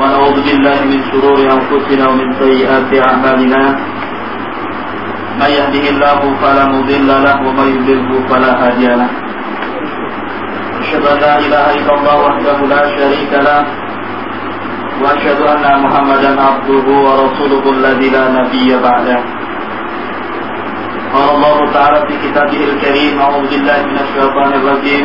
ونعوذ بالله من شرور أنفسنا ومن سيئات أعمالنا. من يهده الله فلا مضل له ومن يضلله فلا هادي له. أشهد أن لا إله إلا الله وحده لا شريك له. وأشهد أن محمدا عبده ورسوله الذي لا نبي بعده. قال الله تعالى في كتابه الكريم أعوذ بالله من الشيطان الرجيم.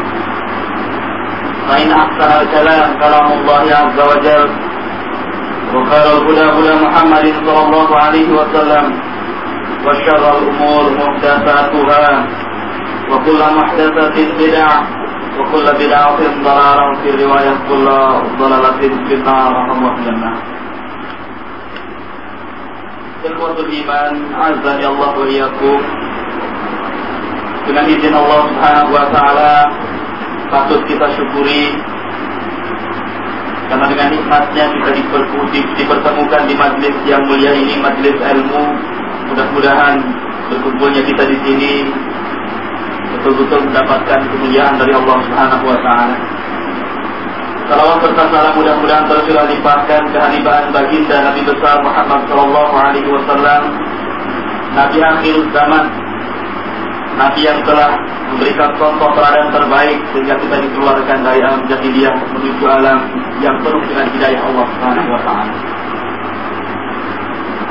فإن أحسن الكلام كلام الله عز وجل وخير الهدى هدى محمد صلى الله عليه وسلم وشر الأمور محدثاتها وكل محدثة بدعة وكل بدعة ضلالة في رواية كل ضلالة في النار الله Ikhwatul iman Azza ya Allah wa iyakum Dengan izin Allah subhanahu wa ta'ala Patut kita syukuri. Karena dengan nikmatnya kita dipertemukan di majlis yang mulia ini Majlis ilmu. Mudah-mudahan berkumpulnya kita di sini betul-betul mendapatkan kemuliaan dari Allah Subhanahu wa taala. Salawat serta salam mudah-mudahan terus limpahkan kehadiran baginda Nabi besar Muhammad sallallahu alaihi wasallam, Nabi akhir zaman, Nabi yang telah memberikan contoh teladan terbaik sehingga kita dikeluarkan dari alam jahiliyah menuju alam yang penuh dengan hidayah Allah Subhanahu wa taala.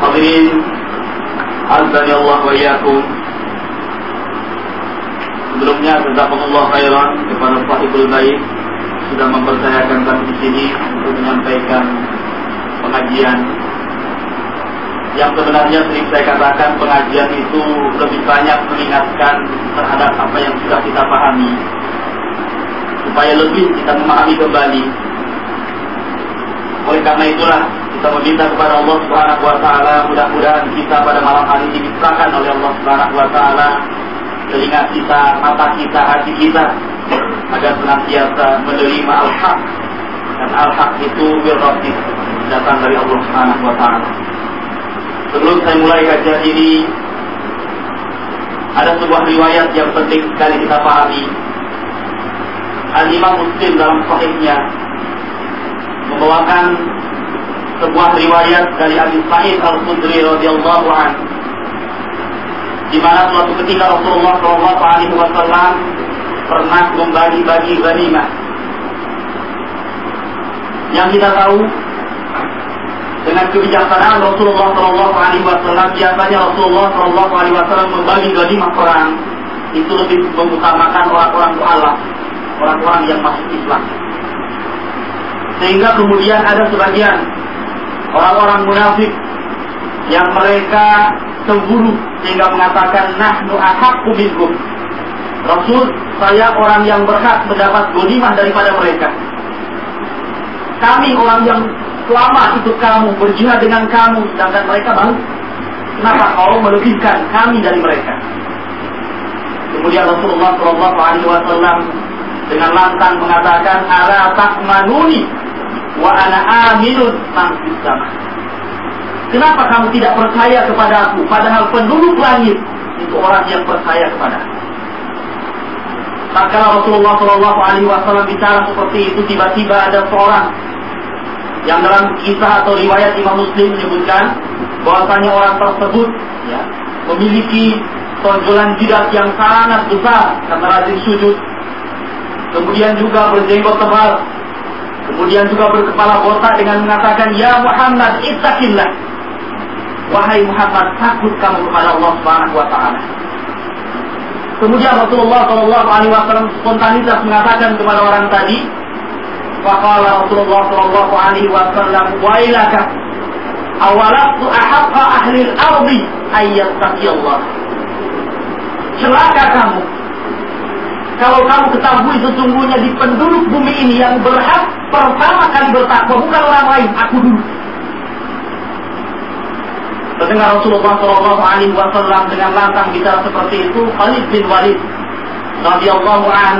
Hadirin azza Allah wa iyyakum. Sebelumnya jazakumullah khairan kepada sahibul baik sudah mempercayakan kami di sini untuk menyampaikan pengajian yang sebenarnya sering saya katakan pengajian itu lebih banyak mengingatkan terhadap apa yang sudah kita pahami. Supaya lebih kita memahami kembali. Oleh karena itulah kita meminta kepada Allah Subhanahu wa taala mudah-mudahan kita pada malam hari ini dibukakan oleh Allah Subhanahu wa taala telinga kita, mata kita, hati kita agar senantiasa menerima al-haq. Dan al-haq itu birrahim datang dari Allah Subhanahu wa taala. Sebelum saya mulai kajian ini ada sebuah riwayat yang penting sekali kita pahami. Al-Imam Muslim dalam sahihnya membawakan sebuah riwayat dari Abi Sa'id Al-Khudri radhiyallahu anhu di mana suatu ketika Rasulullah Shallallahu Alaihi Wasallam pernah membagi-bagi ghanimah. Yang kita tahu dengan kebijaksanaan Rasulullah Shallallahu Alaihi Wasallam biasanya Rasulullah Shallallahu Alaihi Wasallam membagi ghanimah perang itu lebih mengutamakan orang-orang mualaf, orang-orang yang masuk Islam. Sehingga kemudian ada sebagian orang-orang munafik yang mereka cemburu sehingga mengatakan nahnu ahaqqu minkum. Rasul, saya orang yang berhak mendapat ghanimah daripada mereka. Kami orang yang selama itu kamu berjihad dengan kamu sedangkan mereka baru kenapa kau melebihkan kami dari mereka? Kemudian Rasulullah Shallallahu Alaihi Wasallam dengan lantang mengatakan ala takmanuni wa ana aminun sama. Kenapa kamu tidak percaya kepada aku? Padahal penduduk langit itu orang yang percaya kepada aku. Maka Rasulullah Shallallahu Alaihi Wasallam bicara seperti itu, tiba-tiba ada seorang yang dalam kisah atau riwayat Imam Muslim menyebutkan bahwasanya orang tersebut ya, memiliki tonjolan jidat yang sangat besar karena rajin sujud. Kemudian juga berjenggot tebal. Kemudian juga berkepala botak dengan mengatakan, Ya Muhammad, ittaqillah. Wahai Muhammad, takut kamu kepada Allah Subhanahu wa taala. Kemudian Rasulullah Shallallahu Alaihi Wasallam spontanitas mengatakan kepada orang tadi, Faqala Rasulullah Shallallahu Alaihi Wasallam, Wailaka, awalatu ahaqqa ahli al-ardi ayat Allah. Celaka kamu. Kalau kamu ketahui sesungguhnya di penduduk bumi ini yang berhak pertama kali bertakwa bukan orang lain, aku dulu. Mendengar Rasulullah Shallallahu Alaihi Wasallam dengan lantang bicara seperti itu, Khalid bin Walid radhiyallahu an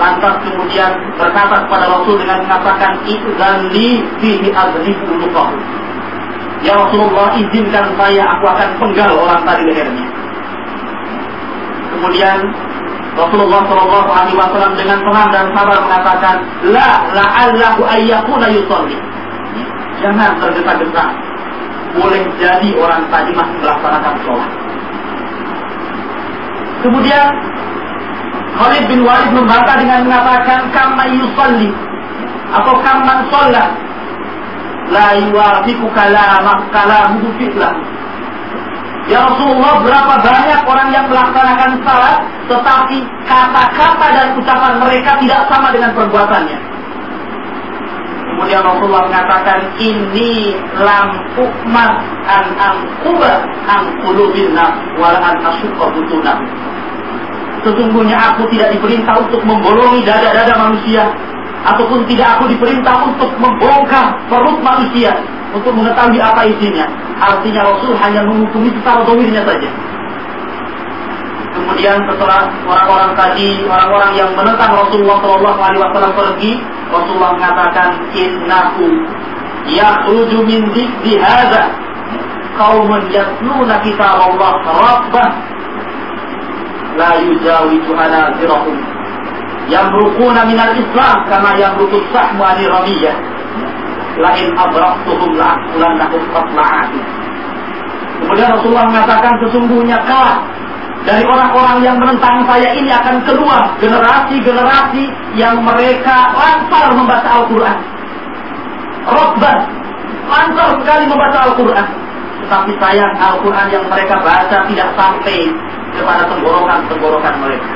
lantas kemudian berkata kepada Rasul dengan mengatakan idzan li fihi adribu lukahu. Ya Rasulullah izinkan saya aku akan penggal orang tadi lehernya. Kemudian Rasulullah Shallallahu Alaihi Wasallam dengan tenang dan sabar mengatakan, la la allahu ayyakuna yusalli. Jangan tergesa-gesa boleh jadi orang tadi masih melaksanakan sholat. Kemudian Khalid bin Walid membantah dengan mengatakan kama yusalli atau kama sholat la yuwafiku kalamah kalamuhu fitlah. Ya Rasulullah berapa banyak orang yang melaksanakan salat tetapi kata-kata dan ucapan mereka tidak sama dengan perbuatannya. Kemudian Rasulullah mengatakan ini lampu mas an angkuba an qulubil nas wala an asyqa butuna. Sesungguhnya aku tidak diperintah untuk membolongi dada-dada manusia ataupun tidak aku diperintah untuk membongkar perut manusia untuk mengetahui apa isinya. Artinya Rasul hanya menghukumi secara domirnya saja. Kemudian setelah orang-orang tadi, orang-orang yang menentang Rasulullah Shallallahu Alaihi Wasallam pergi, Rasulullah mengatakan innahu yakhruju min dzikri hadza qaumun yatluna kitab Allah rabbah la yujawizu anazirahum yamruquna min al-islam kama yamruqu sahmu ani ramiyah lain abraqtuhum la'akulannahum qatla'ati Kemudian Rasulullah mengatakan sesungguhnya kah dari orang-orang yang menentang saya ini akan keluar generasi-generasi yang mereka lancar membaca Al-Quran. Rokban, lancar sekali membaca Al-Quran. Tetapi sayang Al-Quran yang mereka baca tidak sampai kepada tenggorokan-tenggorokan mereka.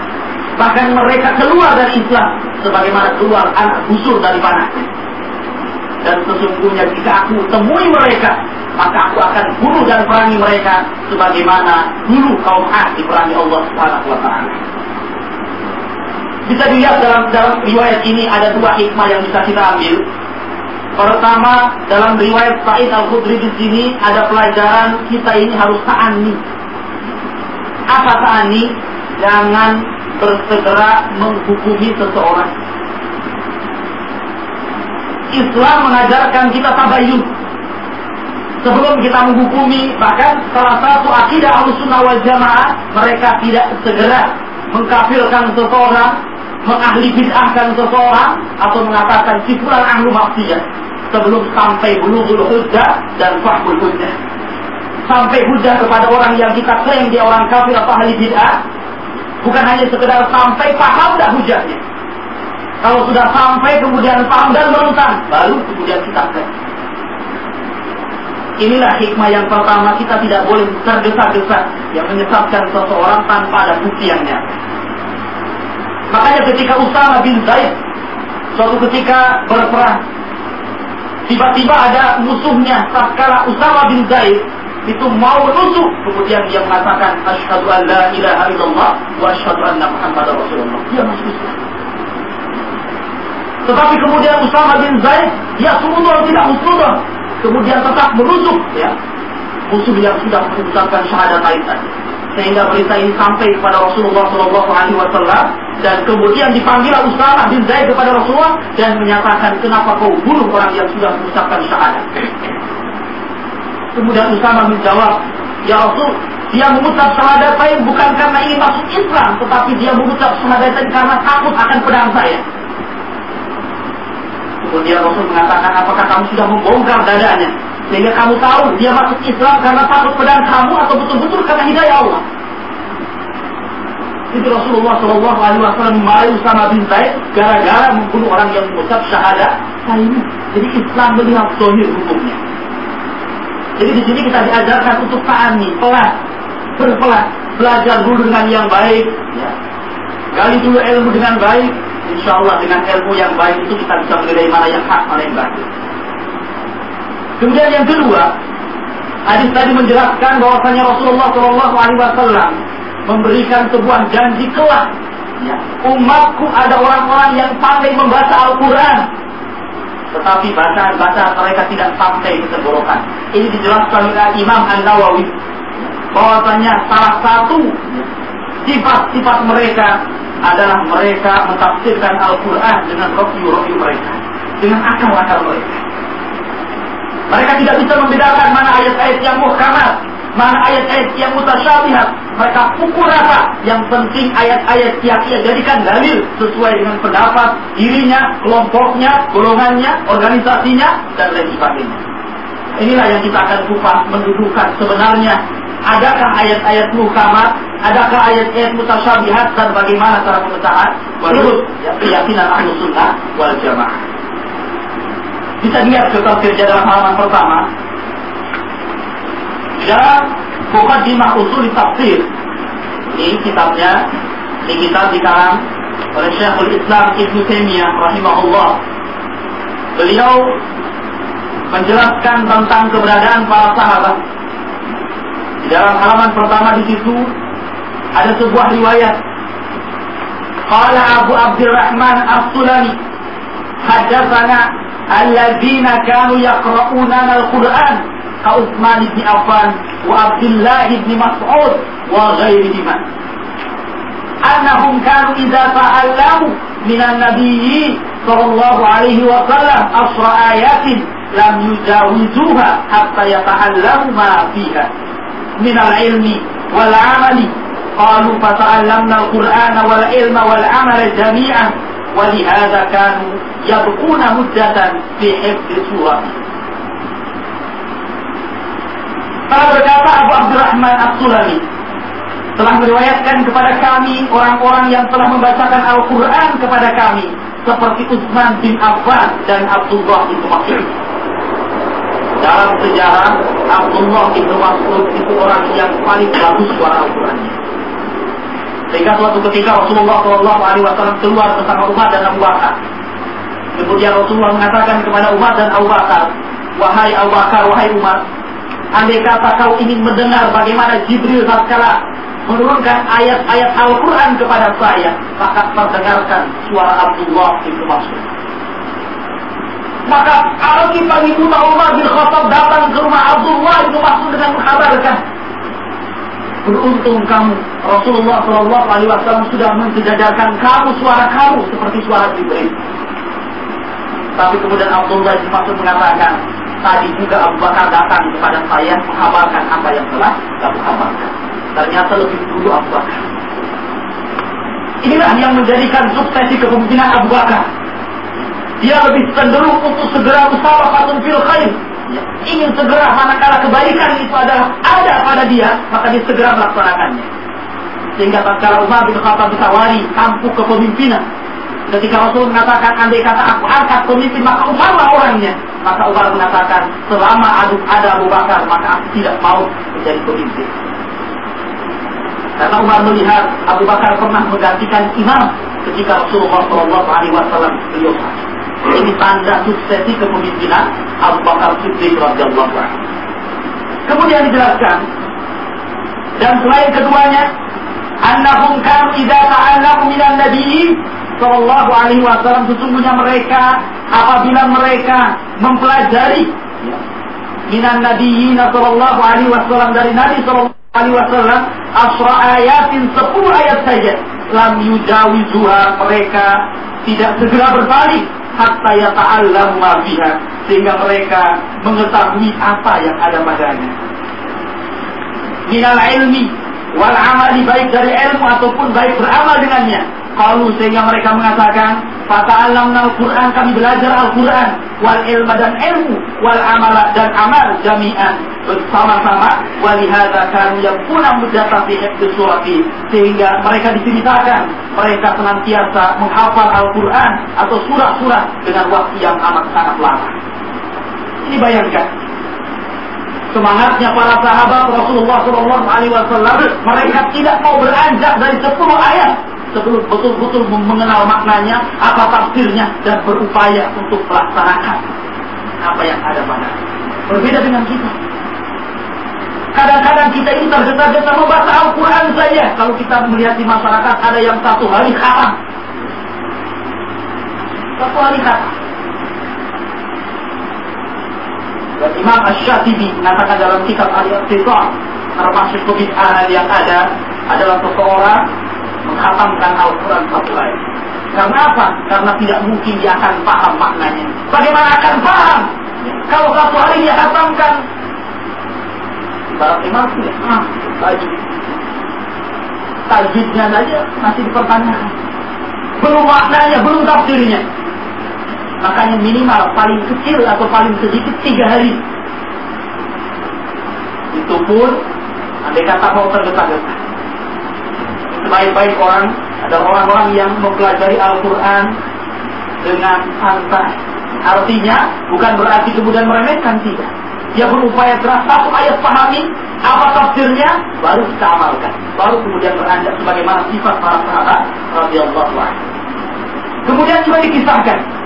Bahkan mereka keluar dari Islam sebagaimana keluar anak busur dari panasnya. Dan sesungguhnya jika aku temui mereka, maka aku akan bunuh dan perangi mereka sebagaimana dulu kaum Ad diperangi Allah Subhanahu wa taala. Bisa dilihat dalam dalam riwayat ini ada dua hikmah yang bisa kita ambil. Pertama, dalam riwayat Sa'id Al-Khudri di sini ada pelajaran kita ini harus ta'ani. Apa ta'ani? Jangan bersegera menghukumi seseorang Islam mengajarkan kita tabayun. Sebelum kita menghukumi, bahkan salah satu akidah al-sunnah wal jamaah, mereka tidak segera mengkafirkan seseorang, mengahli bid'ahkan seseorang, atau mengatakan si ahlu maksiyah. Sebelum sampai bulughul hujjah dan fahmul hujjah. Sampai hujjah kepada orang yang kita klaim dia orang kafir atau ahli bid'ah, bukan hanya sekedar sampai paham dah hujahnya kalau sudah sampai kemudian paham dan menentang, baru kemudian kita cek. Inilah hikmah yang pertama kita tidak boleh tergesa-gesa yang menyesatkan seseorang tanpa ada bukti yang nyata. Makanya ketika Usama bin Zaid suatu ketika berperang, tiba-tiba ada musuhnya tatkala Usama bin Zaid itu mau menusuk kemudian dia mengatakan asyhadu an la ilaha illallah wa asyhadu anna muhammadar rasulullah dia masuk Islam tetapi kemudian Usama bin Zaid, dia sunnah tidak musnah. Kemudian tetap menusuk ya musuh yang sudah mengucapkan syahadat tadi. Sehingga berita ini sampai kepada Rasulullah Shallallahu Alaihi Wasallam dan kemudian dipanggil Usama bin Zaid kepada Rasulullah dan menyatakan kenapa kau bunuh orang yang sudah mengucapkan syahadat. Kemudian Usama menjawab, Ya Rasul, dia mengucap syahadat saya bukan karena ingin masuk Islam, tetapi dia mengucap syahadat karena takut akan pedang saya. Kemudian Rasul mengatakan, apakah kamu sudah membongkar dadanya? Sehingga kamu tahu dia masuk Islam karena takut pedang kamu atau betul-betul karena hidayah Allah. Itu Rasulullah Shallallahu Alaihi Wasallam memarahi Usama bin Zaid gara-gara membunuh orang yang mengucap syahadat. Ini, jadi Islam melihat sohir hukumnya. Jadi di sini kita diajarkan untuk ta'ani, pelan, berpelan, belajar dulu dengan yang baik, ya. Gali dulu ilmu dengan baik, insya Allah dengan ilmu yang baik itu kita bisa menilai mana yang hak, mana yang baik. Kemudian yang kedua, hadis tadi menjelaskan bahwasanya Rasulullah Shallallahu Alaihi Wasallam memberikan sebuah janji kelak. Ya, umatku ada orang-orang yang pandai membaca Al-Quran, tetapi bacaan-bacaan mereka tidak sampai ke tenggorokan. Ini dijelaskan oleh Imam An Nawawi bahwasanya salah satu sifat-sifat mereka adalah mereka mentafsirkan Al-Quran dengan rohyu-rohyu mereka, dengan akal-akal mereka. Mereka tidak bisa membedakan mana ayat-ayat yang muhkamat, mana ayat-ayat yang mutasyabihat. Mereka pukul rata. Yang penting ayat-ayat yang ia jadikan dalil sesuai dengan pendapat dirinya, kelompoknya, golongannya, organisasinya, dan lain sebagainya. Inilah yang kita akan kupas mendudukan sebenarnya Adakah ayat-ayat muhkamat? Adakah ayat-ayat mutasyabihat dan bagaimana cara pemecahan? Menurut keyakinan ahlu sunnah wal jamaah. Bisa dilihat ke tafsir dalam halaman pertama. Dalam Muqaddimah Usul Tafsir. Ini kitabnya, ini kitab dikarang oleh Syekhul Islam Ibnu Taimiyah rahimahullah. Beliau menjelaskan tentang keberadaan para sahabat di dalam halaman pertama di situ ada sebuah riwayat. Qala Abu Abdurrahman As-Sulami hadatsana alladzina kanu yaqra'una al-Qur'an ka Utsman bin Affan wa Abdullah bin Mas'ud wa ghairihima. Annahum kanu idza ta'allamu min an-nabiyyi sallallahu alaihi wa sallam asra ayatin lam yujawizuha hatta yata'allamu ma fiha. من العلم والعمل قالوا فتعلمنا القرآن والعلم والعمل جميعا ولهذا كانوا يبقون مدة في حفظ سورة Kalau berkata Abu Abdurrahman As-Sulami telah meriwayatkan kepada kami orang-orang yang telah membacakan Al-Quran kepada kami seperti Utsman bin Affan dan Abdullah bin Mas'ud dalam sejarah Abdullah bin Mas'ud itu orang yang paling bagus suara Al-Qurannya. Sehingga suatu ketika Rasulullah Shallallahu Alaihi Wasallam keluar bersama Umar dan Abu Bakar. Kemudian Rasulullah mengatakan kepada Umar dan Abu Bakar, wahai Abu Bakar, wahai Umar, andai kata kau ingin mendengar bagaimana Jibril tatkala menurunkan ayat-ayat Al-Quran kepada saya, maka perdengarkan suara Abdullah bin Mas'ud. Maka kita ibu Umar bin Khattab datang ke rumah Abdullah itu masuk dengan mengkabarkan Beruntung kamu Rasulullah Shallallahu Alaihi Wasallam sudah mensejajarkan kamu suara kamu seperti suara Jibril. Tapi kemudian Abdullah bin Mas'ud mengatakan, tadi juga Abu Bakar datang kepada saya mengkabarkan apa yang telah kamu kabarkan. Ternyata lebih dulu Abu Bakar. Inilah yang menjadikan suksesi kepemimpinan Abu Bakar dia lebih cenderung untuk segera musyawarah fil khair. Ingin segera manakala kebaikan itu adalah ada pada dia, maka dia segera melaksanakannya. Sehingga tatkala Umar bin Khattab ditawari tampuk kepemimpinan, ketika Rasul mengatakan andai kata aku angkat pemimpin maka Umarlah orangnya, maka Umar mengatakan selama aduk ada Abu Bakar maka aku tidak mau menjadi pemimpin. Karena Umar melihat Abu Bakar pernah menggantikan imam ketika Rasulullah Wasallam beliau sakit. Ini tanda suksesi kepemimpinan Abu Bakar Siddiq radhiyallahu. Kemudian dijelaskan dan selain keduanya annahum kanu idza ta'allamu minan nabiyyin sallallahu alaihi wasallam sesungguhnya mereka apabila mereka mempelajari minan nabiyyin sallallahu alaihi wasallam. Dari Nabi sallallahu alaihi wasallam asra ayatin 10 ayat saja. Lam yujawizuha. Mereka tidak segera berbalik. Hatta yata'allam ma fiha sehingga mereka mengetahui apa yang ada padanya. Minal ilmi wal amali baik dari ilmu ataupun baik beramal dengannya. Kalau sehingga mereka mengatakan, Fata'allamna al-Quran, kami belajar Al-Quran, wal ilma dan ilmu, wal amala dan amal jami'an bersama-sama, walihada kanu yang punah mudata fi surati, sehingga mereka diceritakan, mereka senantiasa menghafal Al-Quran atau surah-surah dengan waktu yang amat sangat lama. Ini bayangkan, semangatnya para sahabat Rasulullah Shallallahu Alaihi Wasallam mereka tidak mau beranjak dari 10 ayat sebelum betul-betul mengenal maknanya, apa tafsirnya dan berupaya untuk melaksanakan apa yang ada pada. Berbeda dengan kita. Kadang-kadang kita ini tergesa-gesa membaca Al-Quran saja. Kalau kita melihat di masyarakat ada yang satu hari haram. Satu hari haram. Dan Imam Ash-Shatibi mengatakan dalam kitab Al-Iqtisar termasuk kebid'ahan yang ada adalah seseorang menghatamkan Al-Quran satu ayat. Karena apa? Karena tidak mungkin dia akan paham maknanya. Bagaimana akan paham? Kalau satu hari dia hatamkan Barat imam ya, ah, tajwid. Tajwidnya saja masih dipertanyakan. Belum maknanya, belum tafsirnya. Makanya minimal paling kecil atau paling sedikit tiga hari. Itu pun andai kata mau tergesa-gesa. Sebaik-baik orang adalah orang-orang yang mempelajari Al-Quran dengan santai. Artinya bukan berarti kemudian meremehkan tidak. Dia berupaya keras satu ayat pahami apa tafsirnya baru kita amalkan. Baru kemudian beranjak sebagaimana sifat para sahabat anhu. Kemudian juga dikisahkan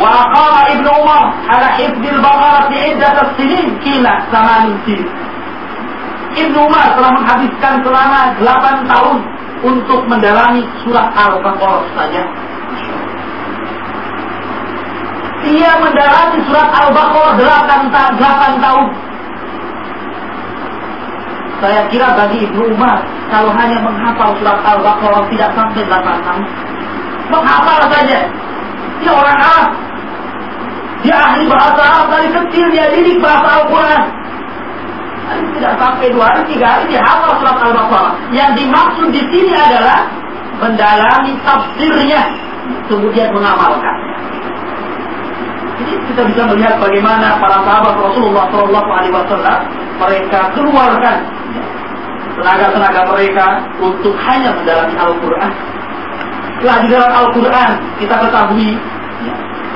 وأقام ابن عمر على حفظ البقرة عدة سنين كلا ثمان سنين Ibnu Umar telah menghabiskan selama 8 tahun untuk mendalami surat Al-Baqarah saja. Ia mendalami surat Al-Baqarah 8, 8 tahun. Saya kira bagi Ibnu Umar, kalau hanya menghafal surat Al-Baqarah tidak sampai 8 tahun. Menghafal saja. dia orang Arab. Dia ahli bahasa Arab dari kecil dia didik bahasa Al-Quran. Tidak sampai dua hari, tiga hari dia hafal surat Al-Baqarah. Yang dimaksud di sini adalah mendalami tafsirnya, kemudian mengamalkan. Jadi kita bisa melihat bagaimana para sahabat Rasulullah Shallallahu Alaihi Wasallam mereka keluarkan tenaga-tenaga mereka untuk hanya mendalami Al-Quran. Setelah di dalam Al-Quran kita ketahui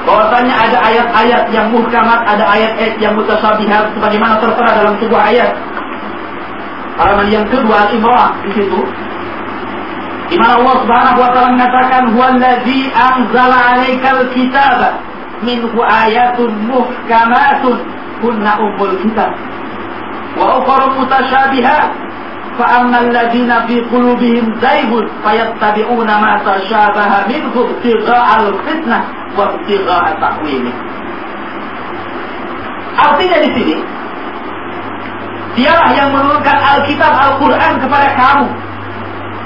bahwasanya ada ayat-ayat yang muhkamat, ada ayat-ayat yang mutasyabihat sebagaimana tertera dalam sebuah ayat. Halaman yang kedua Al-Imran di situ. Di mana Allah Subhanahu wa taala mengatakan huwallazi anzala 'alaikal kitaba minhu ayatun muhkamatun kunna ummul kitab wa ukhra mutasyabihat فأما الذين في قلوبهم زيغ فيتبعون ما تشابه منه ابتغاء الفتنة وابتغاء تأويله Artinya di sini, dialah yang menurunkan Alkitab Al-Quran kepada kamu.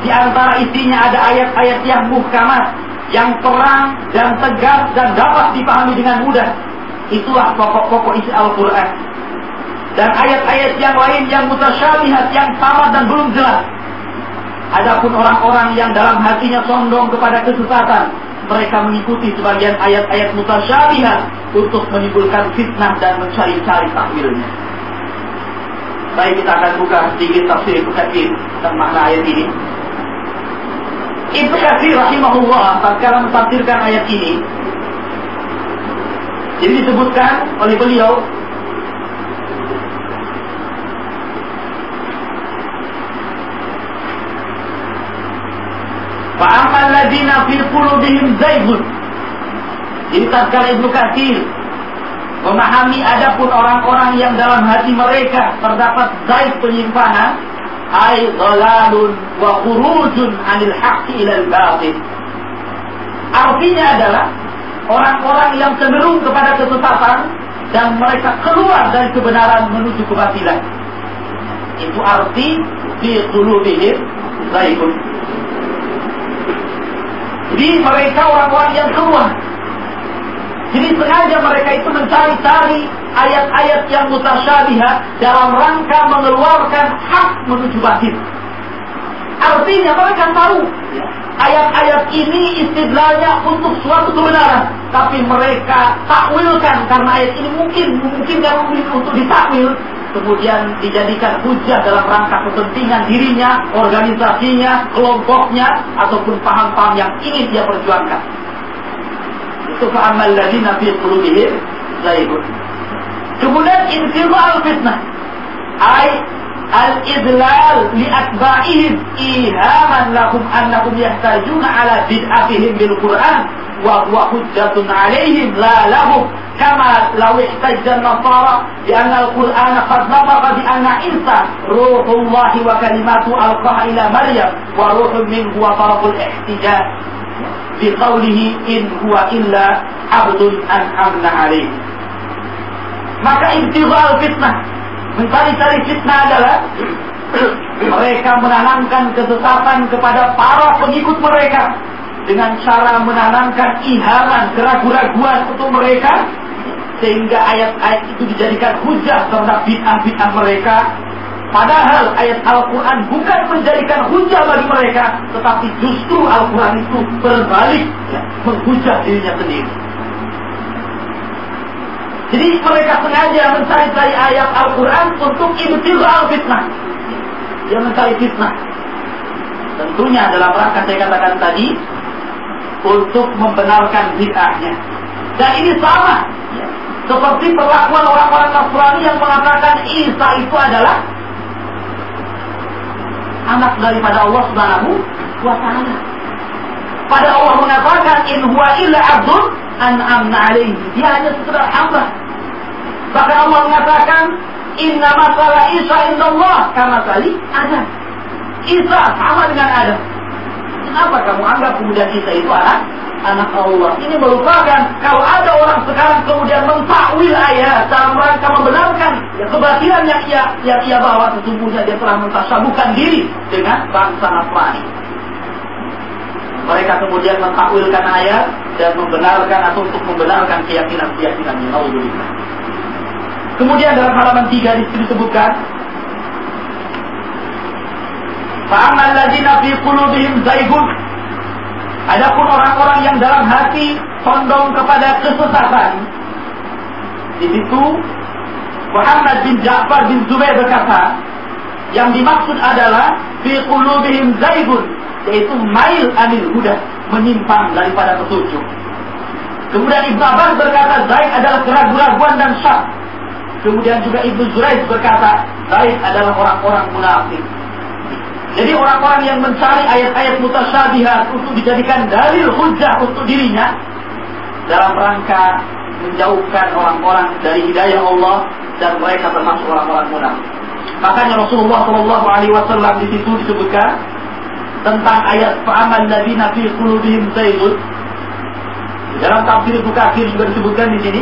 Di antara isinya ada ayat-ayat yang muhkamat, yang terang dan tegas dan dapat dipahami dengan mudah. Itulah pokok-pokok isi Al-Quran dan ayat-ayat yang lain yang mutasyabihat yang sama dan belum jelas. Adapun orang-orang yang dalam hatinya sondong kepada kesesatan, mereka mengikuti sebagian ayat-ayat mutasyabihat untuk menimbulkan fitnah dan mencari-cari takwilnya. Baik kita akan buka sedikit tafsir Ibnu Katsir tentang makna ayat ini. Ibnu Katsir rahimahullah tatkala mentafsirkan ayat ini jadi disebutkan oleh beliau Fa'amal ladina fi qulubihim zaigun. Jadi tatkala Ibnu Katsir memahami adapun orang-orang yang dalam hati mereka terdapat zaid penyimpangan, ay dhalalun wa khurujun 'anil haqqi ila al-batil. Artinya adalah orang-orang yang cenderung kepada kesesatan dan mereka keluar dari kebenaran menuju kebatilan. Itu arti fi qulubihim zaigun. Jadi mereka orang-orang yang keluar. Jadi sengaja mereka itu mencari-cari ayat-ayat yang mutasyabihat dalam rangka mengeluarkan hak menuju batin. Artinya mereka tahu ayat-ayat ini istidlalnya untuk suatu kebenaran, tapi mereka takwilkan karena ayat ini mungkin mungkin mungkin untuk ditakwil kemudian dijadikan hujah dalam rangka kepentingan dirinya, organisasinya, kelompoknya, ataupun paham-paham yang ingin dia perjuangkan. Itu fa'amal ladina fi qulubihim zaibun. Kemudian al fitnah. Ay al-idlal li atba'ihim ihaman lahum annahum yahtajuna ala bid'atihim bil Qur'an wa huwa hujjatun alaihim la lahum kama law ihtajja an-nasara bi anna al-Qur'ana qad nabaqa bi anna Isa ruhullah wa kalimatu alqaha ila Maryam wa ruhun minhu wa taraful ihtijaj bi qawlihi in huwa illa abdun an'amna alaihi maka intihal fitnah mencari-cari fitnah adalah mereka menanamkan kesesatan kepada para pengikut mereka dengan cara menanamkan ihaman, keraguan-raguan untuk mereka sehingga ayat-ayat itu dijadikan hujah terhadap bid'ah-bid'ah mereka. Padahal ayat Al-Quran bukan menjadikan hujah bagi mereka Tetapi justru Al-Quran itu berbalik ya, Menghujah dirinya sendiri jadi mereka sengaja mencari-cari ayat Al-Quran untuk ibtighal fitnah. Dia mencari fitnah. Tentunya dalam rangka saya katakan tadi untuk membenarkan bid'ahnya. Dan ini sama seperti perlakuan orang-orang Nasrani yang mengatakan Isa itu adalah anak daripada Allah Subhanahu wa taala. Pada Allah mengatakan in huwa illa abdun an'amna alaihi. Dia hanya sekedar hamba. Bahkan Allah mengatakan inna masalah Isa indallah kama kali ada. Isa sama dengan Adam. Kenapa kamu anggap kemudian Isa itu anak anak Allah? Ini merupakan kalau ada orang sekarang kemudian mentakwil ayat dalam rangka membenarkan ya, kebatilan yang ia yang ia bawa sesungguhnya dia telah mentasabukan diri dengan bangsa Nasrani. Mereka kemudian mentakwilkan ayat dan membenarkan atau untuk membenarkan keyakinan-keyakinan yang Allah Kemudian dalam halaman 3 di sini disebutkan Fa'amal ladina fi qulubihim zaigun Adapun orang-orang yang dalam hati condong kepada kesesatan di situ Muhammad bin Ja'far bin Zubair berkata yang dimaksud adalah fi qulubihim zaigun yaitu mail anil huda, menyimpang daripada petunjuk. Kemudian Ibnu Abbas berkata Zaid adalah keraguan-keraguan dan syak. Kemudian juga Ibnu Zuraid berkata Zaid adalah orang-orang munafik. Jadi orang-orang yang mencari ayat-ayat mutasyabihat untuk dijadikan dalil hujah untuk dirinya dalam rangka menjauhkan orang-orang dari hidayah Allah dan mereka termasuk orang-orang munafik. Makanya Rasulullah Shallallahu Alaihi Wasallam di situ disebutkan tentang ayat fa'amal ladina fi qulubihim zaygun. Dalam tafsir Ibnu Katsir juga disebutkan di sini.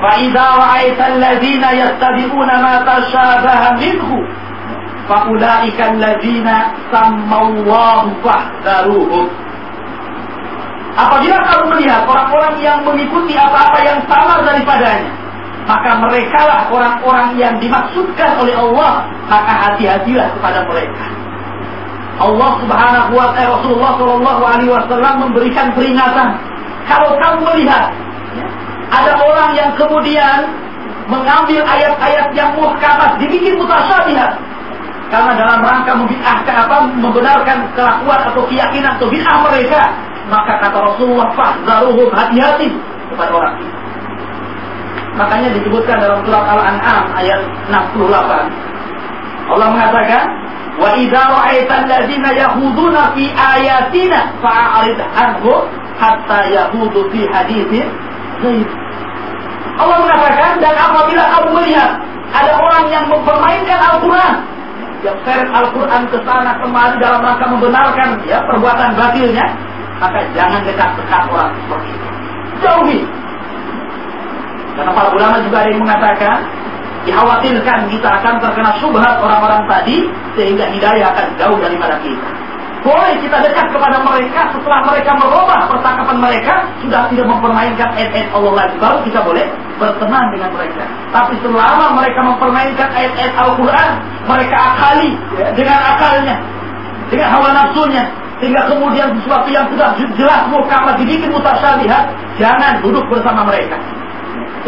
Fa idza ra'aita alladziina yattabi'una ma tashabaha minhu fa ulaika alladziina sammallahu fahdharuhum. Apabila kamu melihat orang-orang yang mengikuti apa-apa yang sama daripadanya, maka merekalah orang-orang yang dimaksudkan oleh Allah, maka hati-hatilah kepada mereka. Allah Subhanahu wa taala Rasulullah Shallallahu alaihi wasallam memberikan peringatan. Kalau kamu melihat ya, ada orang yang kemudian mengambil ayat-ayat yang muhkamat dibikin mutasyabihat karena dalam rangka membid'ahkan apa membenarkan kelakuan atau keyakinan atau bid'ah mereka maka kata Rasulullah fahzaruhum hati-hati kepada orang itu makanya disebutkan dalam surat Al-An'am ayat 68 Allah mengatakan Wa idza ra'aita alladziina yahuduna fi ayatina fa'arid anhum hatta yahudu fi haditsin. Allah mengatakan dan apabila kamu melihat ada orang yang mempermainkan Al-Quran yang seret Al-Quran ke sana kemari dalam rangka membenarkan ya perbuatan batilnya maka jangan dekat-dekat orang seperti itu. Jauhi karena para ulama juga ada yang mengatakan dikhawatirkan kita akan terkena subhat orang-orang tadi sehingga hidayah akan jauh daripada kita. Boleh kita dekat kepada mereka setelah mereka merubah percakapan mereka sudah tidak mempermainkan ayat-ayat Allah lagi baru kita boleh berteman dengan mereka. Tapi selama mereka mempermainkan ayat-ayat Al-Quran mereka akali ya, dengan akalnya, dengan hawa nafsunya, sehingga kemudian sesuatu yang sudah jelas mukamat dibikin mutasyabihat jangan duduk bersama mereka.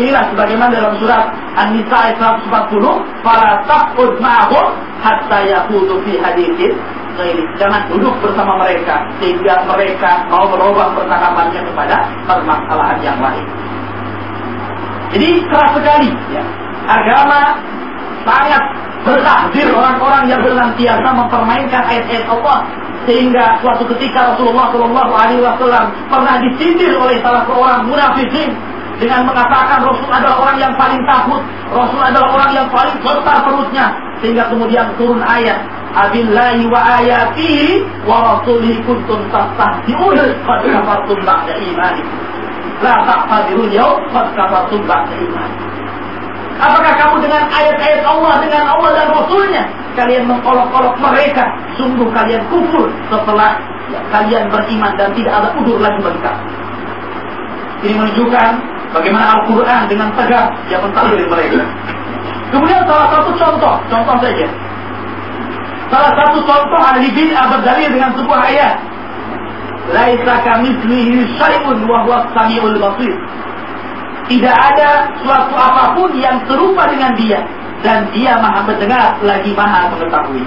Inilah sebagaimana dalam surat An-Nisa ayat 140, "Fala taqud ma'hum hatta yahudu fi haditsin ghairi." Jangan duduk bersama mereka sehingga mereka mau berubah percakapannya kepada permasalahan yang lain. Jadi keras sekali ya. Agama sangat bertakdir orang-orang yang senantiasa mempermainkan ayat-ayat Allah sehingga suatu ketika Rasulullah Shallallahu Alaihi Wasallam pernah disindir oleh salah seorang munafikin dengan mengatakan Rasul adalah orang yang paling takut, Rasul adalah orang yang paling besar perutnya, sehingga kemudian turun ayat Abillahi wa ayatihi wa rasulihi kuntum tastahzi'un qad kafartum ba'da imanikum. La taqfadirun yaw qad kafartum ba'da imanikum. Apakah kamu dengan ayat-ayat Allah, dengan Allah dan Rasulnya, kalian mengkolok-kolok mereka, sungguh kalian kufur setelah kalian beriman dan tidak ada udur lagi bagi kamu. Ini menunjukkan bagaimana Al-Quran dengan tegas yang mentahdir mereka. Kemudian salah satu contoh, contoh saja. Salah satu contoh ahli bid'ah berdalil dengan sebuah ayat. Laisa kamitslihi syai'un wa huwa samiul basir. Tidak ada suatu apa pun yang serupa dengan dia dan dia maha mendengar lagi maha mengetahui.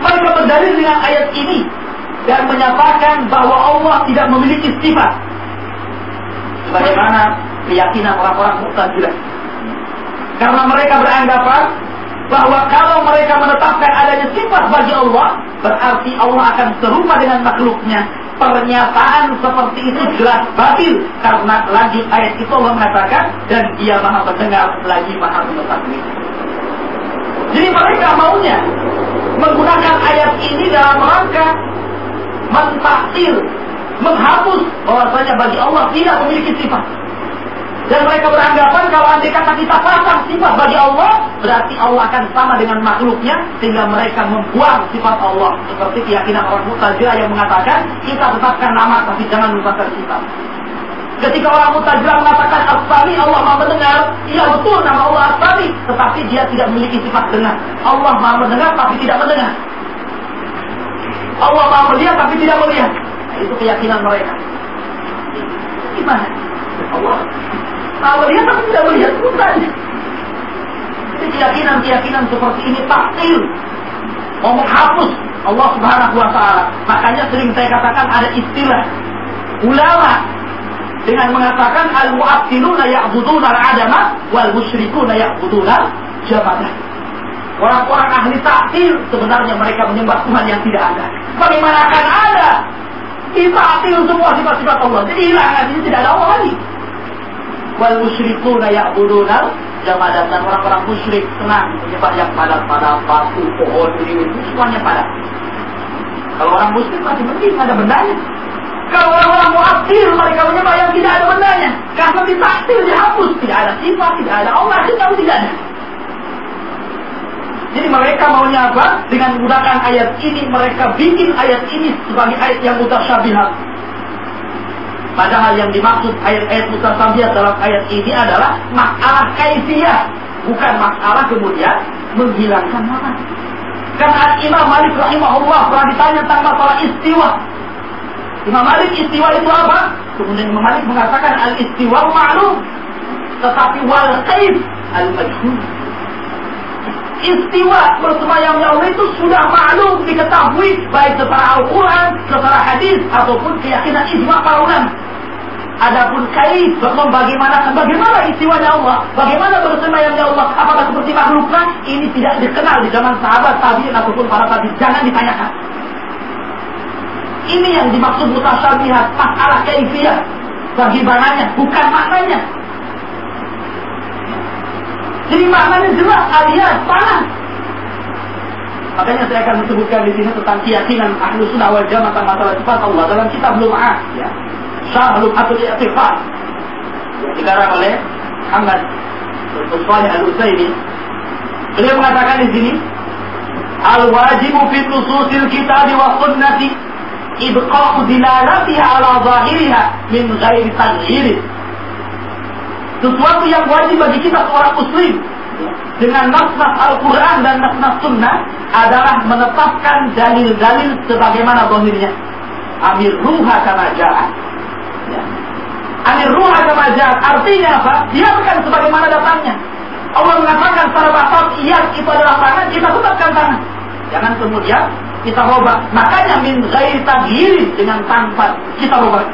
Mereka berdalil dengan ayat ini dan menyatakan bahwa Allah tidak memiliki sifat. Sebagaimana keyakinan orang-orang Mu'tazilah. Karena mereka beranggapan bahwa kalau mereka menetapkan adanya sifat bagi Allah, berarti Allah akan serupa dengan makhluknya pernyataan seperti itu jelas batil karena lanjut ayat itu Allah mengatakan dan dia maha mendengar lagi maha mengetahui. Jadi mereka maunya menggunakan ayat ini dalam rangka mentaksir, menghapus bahwasanya bagi Allah tidak memiliki sifat. Dan mereka beranggapan kalau andai kata kita pasang sifat bagi Allah, berarti Allah akan sama dengan makhluknya, sehingga mereka membuang sifat Allah. Seperti keyakinan orang Mu'tazilah yang mengatakan, kita tetapkan nama tapi jangan lupakan sifat. Ketika orang Mu'tazilah mengatakan Asami Allah maha mendengar, iya betul nama Allah Asami, tetapi dia tidak memiliki sifat dengar. Allah maha mendengar tapi tidak mendengar. Allah maha melihat tapi tidak melihat. Itu keyakinan mereka. Gimana? Allah Nah, melihat tapi tidak melihat bukan. Jadi keyakinan-keyakinan seperti ini taktil. Mau menghapus Allah subhanahu wa ta'ala. Makanya sering saya katakan ada istilah. Ulama dengan mengatakan al-mu'attiluna ya'buduna al-adama wal musyrikuna ya'buduna jamadah. Orang-orang ahli taktil sebenarnya mereka menyembah Tuhan yang tidak ada. Bagaimana akan ada? Ditaktil semua sifat-sifat Allah. Jadi hilang ini tidak ada Allah lagi wal musyrikuna ya'buduna jamadan dan orang-orang musyrik senang menyembah yang padat-padat batu, pohon, ini itu semuanya padat. Kalau orang muslim masih mending ada bendanya. Kalau orang-orang mu'atir mereka menyembah yang tidak ada bendanya. Karena ditakdir dihapus, tidak ada sifat, tidak ada Allah, tidak tidak ada. Jadi mereka maunya apa? Dengan menggunakan ayat ini, mereka bikin ayat ini sebagai ayat yang mutasyabihat Padahal yang dimaksud ayat-ayat mutasabihat dalam ayat ini adalah masalah kaifiyah, bukan masalah kemudian menghilangkan nama. Karena Imam Malik rahimahullah pernah ditanya tentang masalah istiwa. Imam Malik istiwa itu apa? Kemudian Imam Malik mengatakan al istiwa ma'lum. Tetapi wal kaif al majhul. Istiwa bersemayamnya Allah itu sudah maklum diketahui baik secara Al-Quran, secara hadis ataupun keyakinan ijma para ulama. Adapun kait bagaimana bagaimana istiwanya Allah, bagaimana bersemayamnya Allah, apakah seperti makhluknya? Ini tidak dikenal di zaman sahabat tabiin ataupun para tabiin. Jangan ditanyakan. Ini yang dimaksud mutasyabihat, masalah kaifiyah. Bagaimananya, bukan maknanya. Jadi maknanya jelas alias panas. Makanya saya akan sebutkan di sini tentang keyakinan ahlu sunnah wal jamaah tentang masalah sifat Allah dalam kitab Lum'ah. Ya. Syahrul Atul I'tifad yang dikarang oleh Muhammad Salih Al-Utsaimin. Beliau mengatakan di sini, al-wajibu fi nususil kitab wa sunnati ibqa'u dilalatiha ala zahiriha min ghairi taghyir. Sesuatu yang wajib bagi kita seorang muslim dengan nas-nas Al-Quran dan nas-nas Sunnah adalah menetapkan dalil-dalil sebagaimana zahirnya. Amir ruha kama Ya. Anir ruh agama jahat. Artinya apa? Biarkan sebagaimana datangnya. Allah mengatakan secara batal, iya itu adalah tangan, kita tetapkan tangan. Jangan kemudian kita robah. Makanya min ghairi taghyiri dengan tanpa kita robah.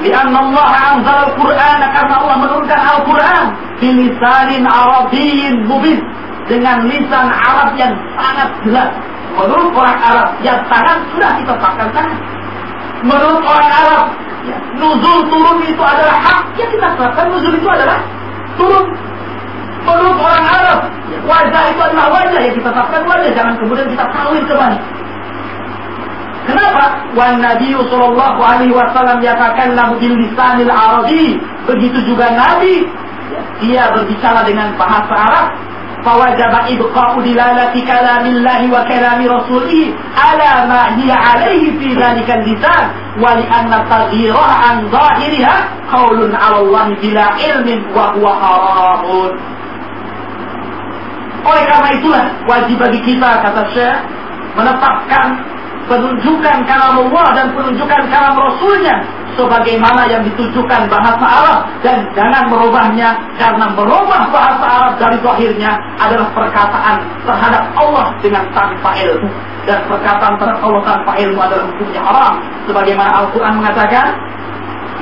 Lianna Allah anzal al-Quran karena Allah menurunkan Al-Quran bilisanin Arabiyyin mubin dengan lisan Arab yang sangat jelas. Menurut orang Arab yang sangat sudah ditetapkan sangat. Menurut orang Arab, ya, nuzul turun itu adalah hak. Ya kita katakan nuzul itu adalah turun. Menurut orang Arab, ya, wajah itu adalah wajah yang kita tetapkan wajah. Jangan kemudian kita kawin kembali. Kenapa? Wan Nabi Sallallahu Alaihi Wasallam Yakakan bil bilisanil Arabi. Begitu juga Nabi, dia berbicara dengan bahasa Arab. Fawajaba ibqa'u dilalati kalamillahi wa kalami rasulih ala ma hiya alaihi fi dhalikal lisan wa li anna taghyiraha an zahiriha qaulun 'ala Allah bila ilmin wa huwa haramun. Oleh karena itulah wajib bagi kita kata Syekh menetapkan penunjukan kalam Allah dan penunjukan kalam Rasulnya sebagaimana yang ditujukan bahasa Arab. Dan jangan merubahnya karena merubah bahasa Arab dari zahirnya adalah perkataan terhadap Allah dengan tanpa ilmu. Dan perkataan terhadap Allah tanpa ilmu adalah hukumnya haram. Sebagaimana Al-Qur'an mengatakan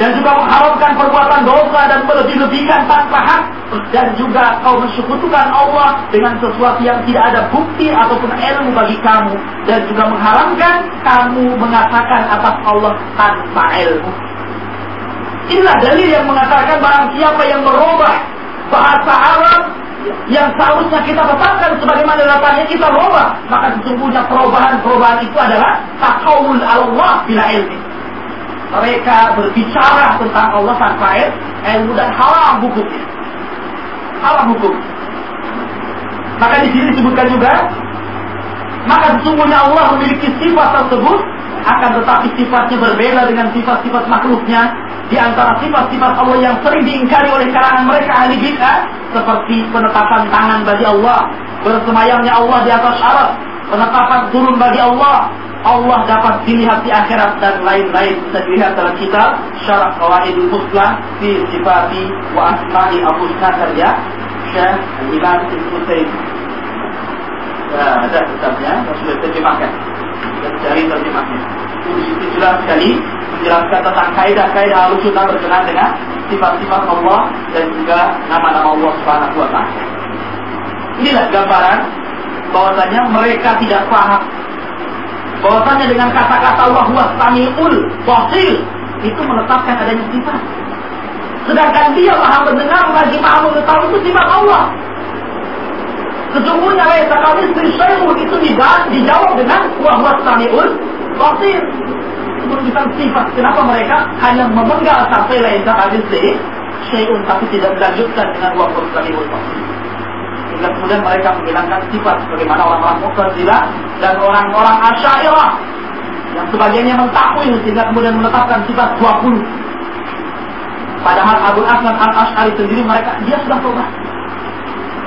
dan juga mengharapkan perbuatan dosa dan melebih-lebihkan tanpa hak. Dan juga kau mensekutukan Allah dengan sesuatu yang tidak ada bukti ataupun ilmu bagi kamu. Dan juga mengharamkan kamu mengatakan atas Allah tanpa ilmu. Inilah dalil yang mengatakan barang siapa yang merubah bahasa Arab yang seharusnya kita tetapkan sebagaimana datangnya kita rubah maka sesungguhnya perubahan-perubahan itu adalah takawul Allah bila ilmu mereka berbicara tentang Allah tanpa ilmu dan haram hukumnya. Haram hukum. Maka di sini disebutkan juga, maka sesungguhnya Allah memiliki sifat tersebut, akan tetapi sifatnya berbeda dengan sifat-sifat makhluknya. Di antara sifat-sifat Allah yang sering diingkari oleh kalangan mereka ahli bid'ah, seperti penetapan tangan bagi Allah, bersemayamnya Allah di atas syarat, penetapan turun bagi Allah, Allah dapat dilihat di akhirat dan lain-lain bisa dilihat dalam kitab Syarah Qawaidul Muslah di sifati wa asma'i Abu ya Syekh Imam Ibnu Taimiyah. Ya, ada kitabnya sudah terjemahkan dan cari terjemahnya. Itu jelas sekali menjelaskan tentang kaidah-kaidah al-sunnah berkenaan dengan sifat-sifat Allah dan juga nama-nama Allah Subhanahu wa taala. Inilah gambaran bahwasanya mereka tidak paham bahwasanya dengan kata-kata huwa samiul basir itu menetapkan adanya sifat. Sedangkan dia maha mendengar lagi maha mengetahui itu sifat Allah. Sesungguhnya ayat kami syai'un itu dijawab dengan huwa samiul basir. Menunjukkan sifat. Kenapa mereka hanya memenggal sampai lain kami syai'un tapi tidak melanjutkan dengan huwa samiul basir sehingga kemudian mereka menghilangkan sifat bagaimana orang-orang Mu'tazilah dan orang-orang Asy'ariyah yang sebagiannya mentakwil sehingga kemudian menetapkan sifat 20. Padahal Abu Asman al-Ash'ari sendiri mereka dia sudah tobat.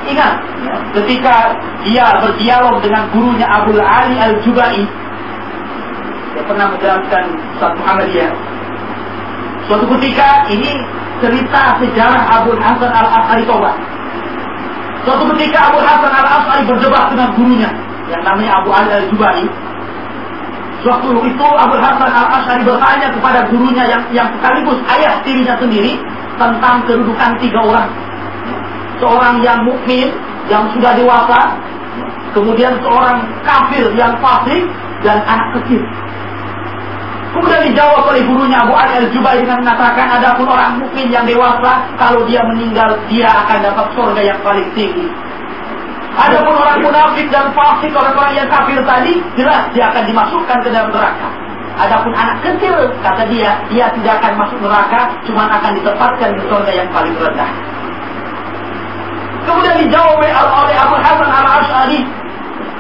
Ingat, ketika dia berdialog dengan gurunya Abu Ali al-Jubai, dia pernah menjelaskan satu Muhammadiyah. Suatu ketika ini cerita sejarah Abu Hasan al-Ash'ari tobat. Suatu ketika Abu Hasan al-As'ari berdebat dengan gurunya yang namanya Abu Ali al-Jubai. Suatu itu Abu Hasan al-As'ari bertanya kepada gurunya yang yang sekaligus ayah tirinya sendiri tentang kedudukan tiga orang. Seorang yang mukmin yang sudah dewasa, kemudian seorang kafir yang fasik dan anak kecil. Kemudian dijawab oleh gurunya Abu Ali al-Jubai dengan mengatakan ada pun orang mukmin yang dewasa kalau dia meninggal dia akan dapat surga yang paling tinggi. Ada pun orang munafik dan fasik orang-orang yang kafir tadi jelas dia akan dimasukkan ke dalam neraka. Adapun anak kecil kata dia dia tidak akan masuk neraka cuma akan ditempatkan di surga yang paling rendah. Kemudian dijawab oleh Abu Hasan al Ashari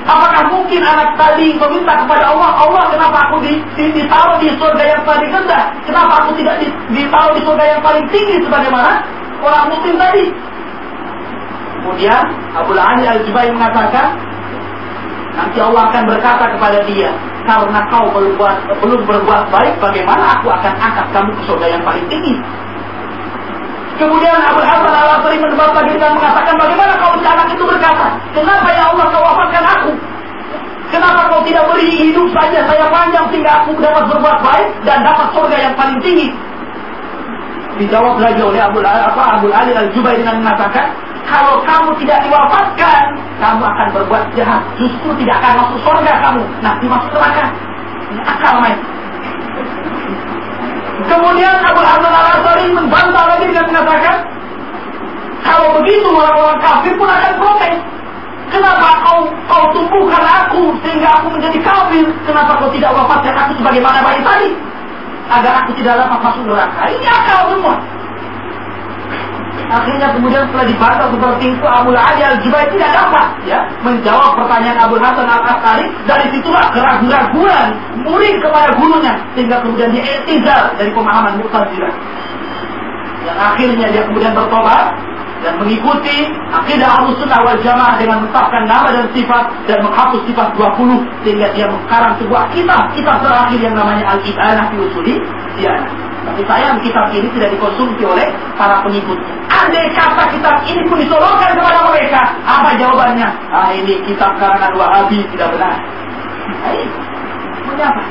Apakah mungkin anak tadi meminta kepada Allah, Allah kenapa aku di, di, ditaruh di surga yang paling rendah? Kenapa aku tidak di, ditaruh di surga yang paling tinggi sebagaimana orang muslim tadi. Kemudian Abu Ali Al-Jubai mengatakan, nanti Allah akan berkata kepada dia, karena kau berbuat, belum berbuat baik, bagaimana aku akan angkat kamu ke surga yang paling tinggi? Kemudian Abu Hasan al-Asri menebak diri dan mengatakan, bagaimana kau anak itu berkata, kenapa ya Allah kau wafatkan aku? Kenapa kau tidak beri hidup saja saya panjang sehingga aku dapat berbuat baik dan dapat surga yang paling tinggi? Dijawab lagi oleh Abu, apa, Abu Ali al-Jubai dengan mengatakan, kalau kamu tidak diwafatkan, kamu akan berbuat jahat. Justru tidak akan masuk surga kamu. Nanti masuk neraka. Akal main. Kemudian Abu Hasan al-Asari membantah lagi dengan mengatakan, kalau begitu orang-orang kafir pun akan protes. Kenapa kau kau tumbuhkan aku sehingga aku menjadi kafir? Kenapa kau tidak wafatkan aku sebagaimana bayi tadi? Agar aku tidak dapat masuk neraka. Ini akal semua. Akhirnya kemudian setelah dibantah seperti itu Abu Ali al-Jubai tidak dapat ya menjawab pertanyaan Abu Hasan al-Asari. Dari situlah keraguan-keraguan murid kepada gurunya sehingga kemudian dia etizal dari pemahaman Mu'tazilah. Yang akhirnya dia kemudian bertobat dan mengikuti akidah Ahlussunnah wal Jamaah dengan menetapkan nama dan sifat dan menghapus sifat 20 sehingga dia mengkarang sebuah kitab kitab terakhir yang namanya Al-Ibanah fi Usuli. Tapi sayang kitab ini tidak dikonsumsi oleh para pengikut. Andai kata kitab ini pun disodorkan kepada mereka, apa jawabannya? Ah ini kitab karangan Wahabi tidak benar. Hai, mengapa?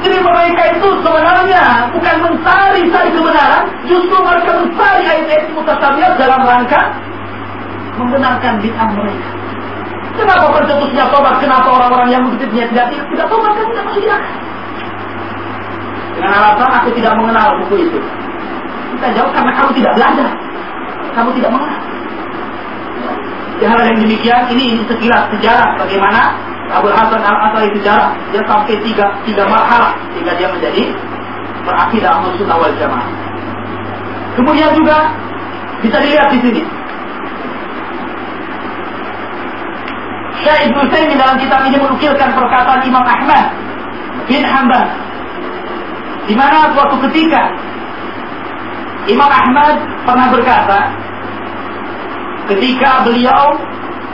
Jadi mereka itu sebenarnya bukan mencari cari kebenaran, justru mereka mencari ayat-ayat mutasabiat dalam rangka membenarkan bid'ah mereka. Kenapa pencetusnya tobat? Kenapa orang-orang yang mengikutinya tidak tidak tobat? Kan tidak masuk. Dengan alasan aku tidak mengenal buku itu. Kita jawab karena kamu tidak belajar. Kamu tidak mengenal. Di hal yang demikian, ini sekilas sejarah bagaimana Abu Hasan al Asari sejarah dia sampai tiga tiga marhalah sehingga dia menjadi berakidah Ahlus Sunnah wal Jamaah. Kemudian juga bisa dilihat di sini. Syekh Ibnu Taimin dalam kitab ini menukilkan perkataan Imam Ahmad bin Hanbal di mana suatu ketika Imam Ahmad pernah berkata ketika beliau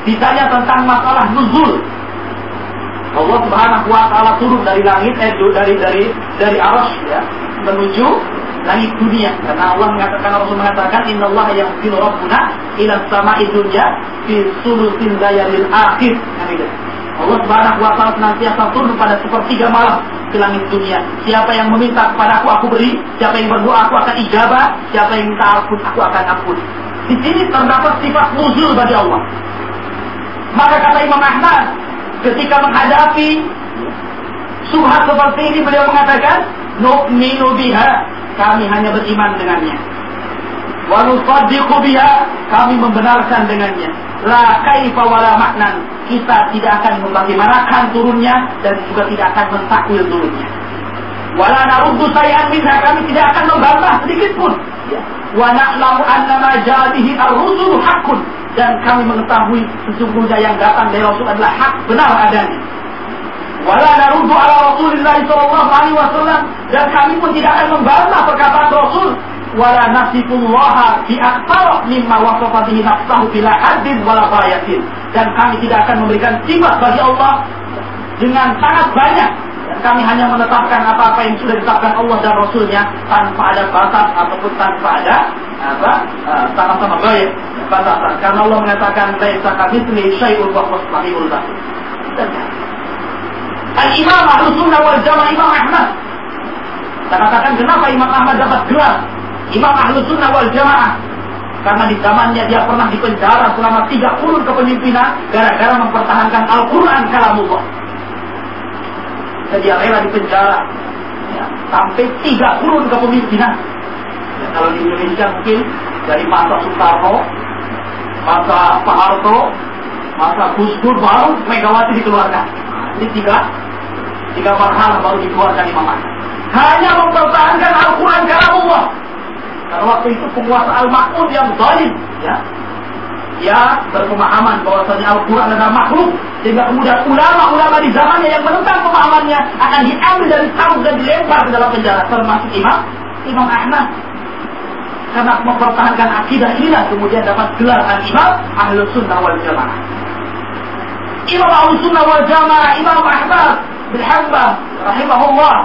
ditanya tentang masalah nuzul Allah Subhanahu wa taala turun dari langit eh dari dari dari aras ya menuju langit dunia karena Allah mengatakan Rasul mengatakan innallaha yanzilu rabbuna ila sama'i dunya fi sulusin layalil akhir Allah Subhanahu wa taala senantiasa turun pada sepertiga malam ke langit dunia. Siapa yang meminta kepada aku, aku beri. Siapa yang berdoa, aku akan ijabah. Siapa yang minta ampun, aku akan ampun. Di sini terdapat sifat nuzul bagi Allah. Maka kata Imam Ahmad, ketika menghadapi subhat seperti ini beliau mengatakan nu'minu biha. Kami hanya beriman dengannya. Wa nusaddiqu biha. Kami membenarkan dengannya. La kaifa wala maknan kita tidak akan membagaimanakan turunnya dan juga tidak akan mentakwil turunnya wala naruddu sayan minha. Kami tidak akan membantah sedikit pun. Wa na'lamu anna ma jadihi ar-rusul haqqun. Dan kami mengetahui sesungguhnya yang datang dari Rasul adalah hak benar adanya. Wala naruddu ala Rasulillah sallallahu alaihi wasallam. Dan kami pun tidak akan membantah perkataan Rasul. Wala nasifullaha bi aktsar mimma wasafa bihi nafsahu bila haddin wala bayatin. Dan kami tidak akan memberikan sifat bagi Allah dengan sangat banyak dan kami hanya menetapkan apa-apa yang sudah ditetapkan Allah dan Rasulnya tanpa ada batas ataupun tanpa ada apa uh, sama-sama baik batasan. Karena Allah mengatakan laisa kamitsli syai'un wa huwa samiul basir. Al-Imam Ahlus Sunnah wal Jamaah Imam Ahmad. Kita katakan kenapa Imam Ahmad dapat gelar Imam Ahlus Sunnah wal Jamaah? Karena di zamannya dia pernah dipenjara selama tiga kurun kepemimpinan gara-gara mempertahankan Al-Quran kalamullah dia rela di penjara ya, sampai tiga kurun kepemimpinan. Ya, kalau di Indonesia mungkin dari masa Soekarno, masa Pak Harto, masa Gus Dur baru Megawati dikeluarkan. Nah, ini tiga tiga marhalah baru dikeluarkan Imam Hanya mempertahankan Al-Quran Allah. Karena waktu itu penguasa Al-Ma'ud yang zalim, ya, dia berpemahaman bahwasanya Al-Quran adalah makhluk sehingga kemudian ulama-ulama di zamannya yang menentang pemahamannya akan diambil dari tabung dan dilempar ke dalam penjara termasuk Imam Imam Ahmad karena mempertahankan akidah inilah kemudian dapat gelar al-imam ahlu sunnah wal jamaah. Imam ahlu sunnah wal jamaah, Imam Ahmad bin rahimahullah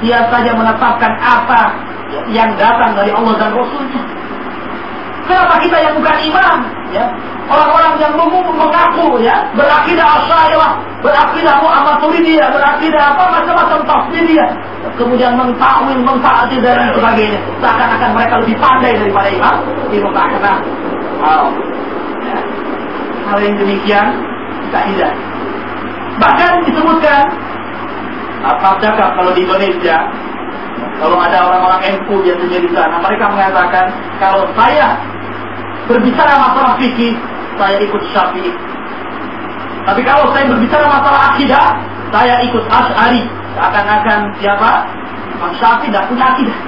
dia saja menetapkan apa yang datang dari Allah dan Rasulnya. Kenapa kita yang bukan imam? Ya, orang-orang yang mengaku ya berakidah asyairah, berakidah mu'amaturidiyah, berakidah apa macam-macam tafsiriyah, kemudian mentakwil, mentaati dan sebagainya. Seakan-akan mereka lebih pandai daripada imam Imam Ahmad. Wow. Ya. Hal yang demikian tidak Bahkan disebutkan apa cakap kalau di Indonesia kalau ada orang-orang NU biasanya di sana mereka mengatakan kalau saya berbicara masalah fikih saya ikut Syafi'i. Tapi kalau saya berbicara masalah akidah saya ikut Ash'ari. Akan-akan siapa? Imam Syafi'i tidak akidah.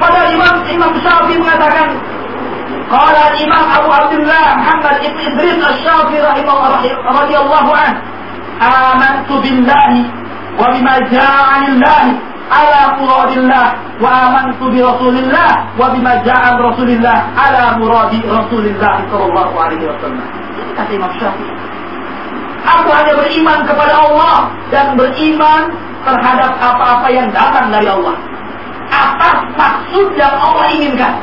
Pada Imam Imam Syafi'i mengatakan Qala Imam Abu Abdullah Muhammad ibn Idris Asy-Syafi'i rahimahullah radhiyallahu anhu amantu billahi wa bima ja'a 'anillahi ala muradillah wa amantu bi rasulillah wa bima ja'a rasulillah ala muradi rasulillah sallallahu alaihi wasallam kata Imam Syafi'i aku hanya beriman kepada Allah dan beriman terhadap apa-apa yang datang dari Allah. Atas maksud yang Allah inginkan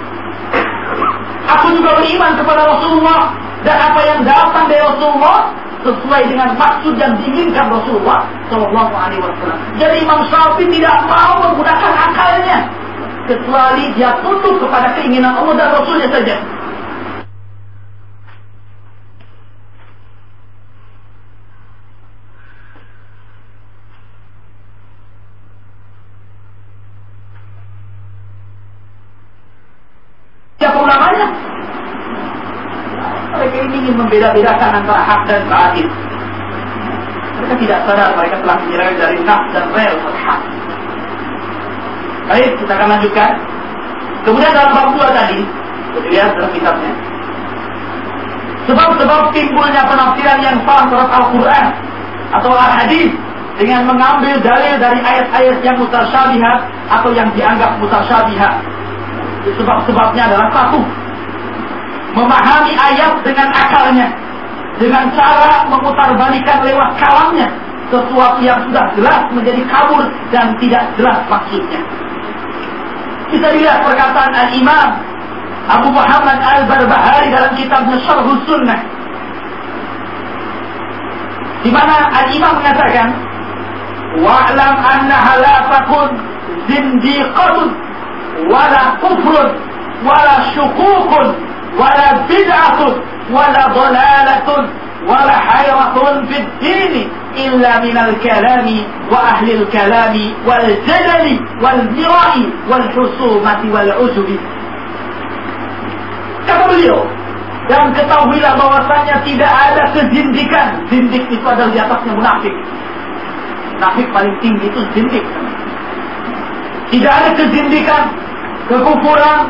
aku juga beriman kepada Rasulullah dan apa yang datang dari Rasulullah sesuai dengan maksud yang diinginkan Rasulullah Shallallahu Alaihi Wasallam. Jadi Imam Syafi'i tidak mau menggunakan akalnya kecuali dia tunduk kepada keinginan Allah dan Rasulnya saja. Siapa ulamanya? mereka ini ingin membeda-bedakan antara hak dan batil. Mereka tidak sadar mereka telah menyerang dari nafs dan rel hak. Baik, kita akan lanjutkan. Kemudian dalam bab dua tadi, lihat dalam kitabnya. Sebab-sebab timbulnya penafsiran yang salah terhadap Al-Quran atau Al-Hadis dengan mengambil dalil dari ayat-ayat yang mutasyabihat atau yang dianggap mutasyabihat. Sebab-sebabnya adalah satu, memahami ayat dengan akalnya dengan cara memutarbalikan lewat kalamnya sesuatu yang sudah jelas menjadi kabur dan tidak jelas maksudnya. Kita lihat perkataan Al-Imam Abu Muhammad Al-Barbahari dalam kitabnya Syarh Sunnah di mana Al-Imam mengatakan wa'lam annaha la takun zindiqatun wala kufrun wala syukukun ولا بدعة ولا ضلالة ولا حيرة في الدين إلا من الكلام وأهل الكلام والجدل والمراء والحصومة والعجب kata beliau dan ketahuilah bahwasanya tidak ada kezindikan zindik itu adalah di atasnya munafik munafik paling tinggi itu zindik tidak ada kezindikan kekufuran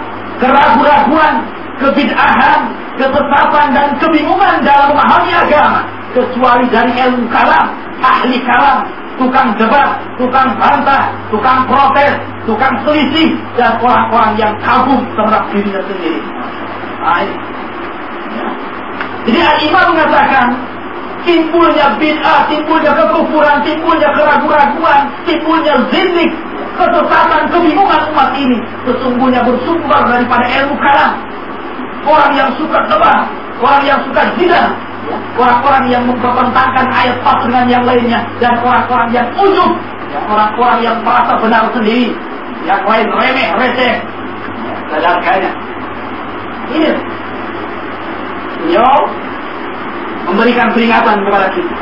keraguan-raguan kebid'ahan, kesesatan dan kebingungan dalam memahami agama kecuali dari ilmu kalam, ahli kalam, tukang debat, tukang bantah, tukang protes, tukang selisih dan orang-orang yang kagum terhadap dirinya sendiri. Baik. Ya. Jadi Al-Imam mengatakan timbulnya bid'ah, timbulnya kekufuran, timbulnya keraguan-raguan, timbulnya zindik, kesesatan, kebingungan umat ini sesungguhnya bersumber daripada ilmu kalam, orang yang suka tebah, orang yang suka zina, orang-orang yang mempertentangkan ayat pas dengan yang lainnya, dan orang-orang yang ujub, orang-orang yang merasa benar sendiri, yang lain remeh, receh, sadarkannya. Ini beliau memberikan peringatan kepada kita.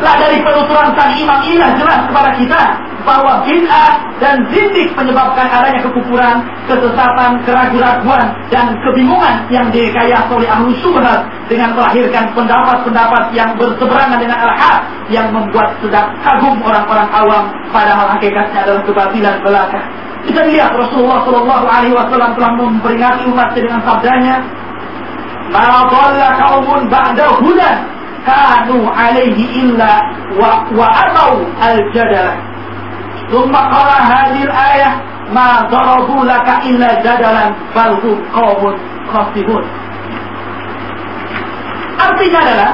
Lah dari penuturan sang imam inilah jelas kepada kita bahwa bid'ah dan zindik menyebabkan adanya kekufuran, kesesatan, keraguan-raguan dan kebingungan yang direkayasa oleh ahlu subhat dengan melahirkan pendapat-pendapat yang berseberangan dengan al-haq yang membuat sedang kagum orang-orang awam padahal hakikatnya adalah kebatilan belaka. Kita lihat Rasulullah Shallallahu Alaihi Wasallam telah memperingati umat dengan sabdanya, "Ma dhalla kaumun ba'da hudan kanu alaihi illa wa, wa atau al-jadalah Summa qara hadir ayah ma darabu laka illa jadalan bal hum qawmun khasibun. Artinya adalah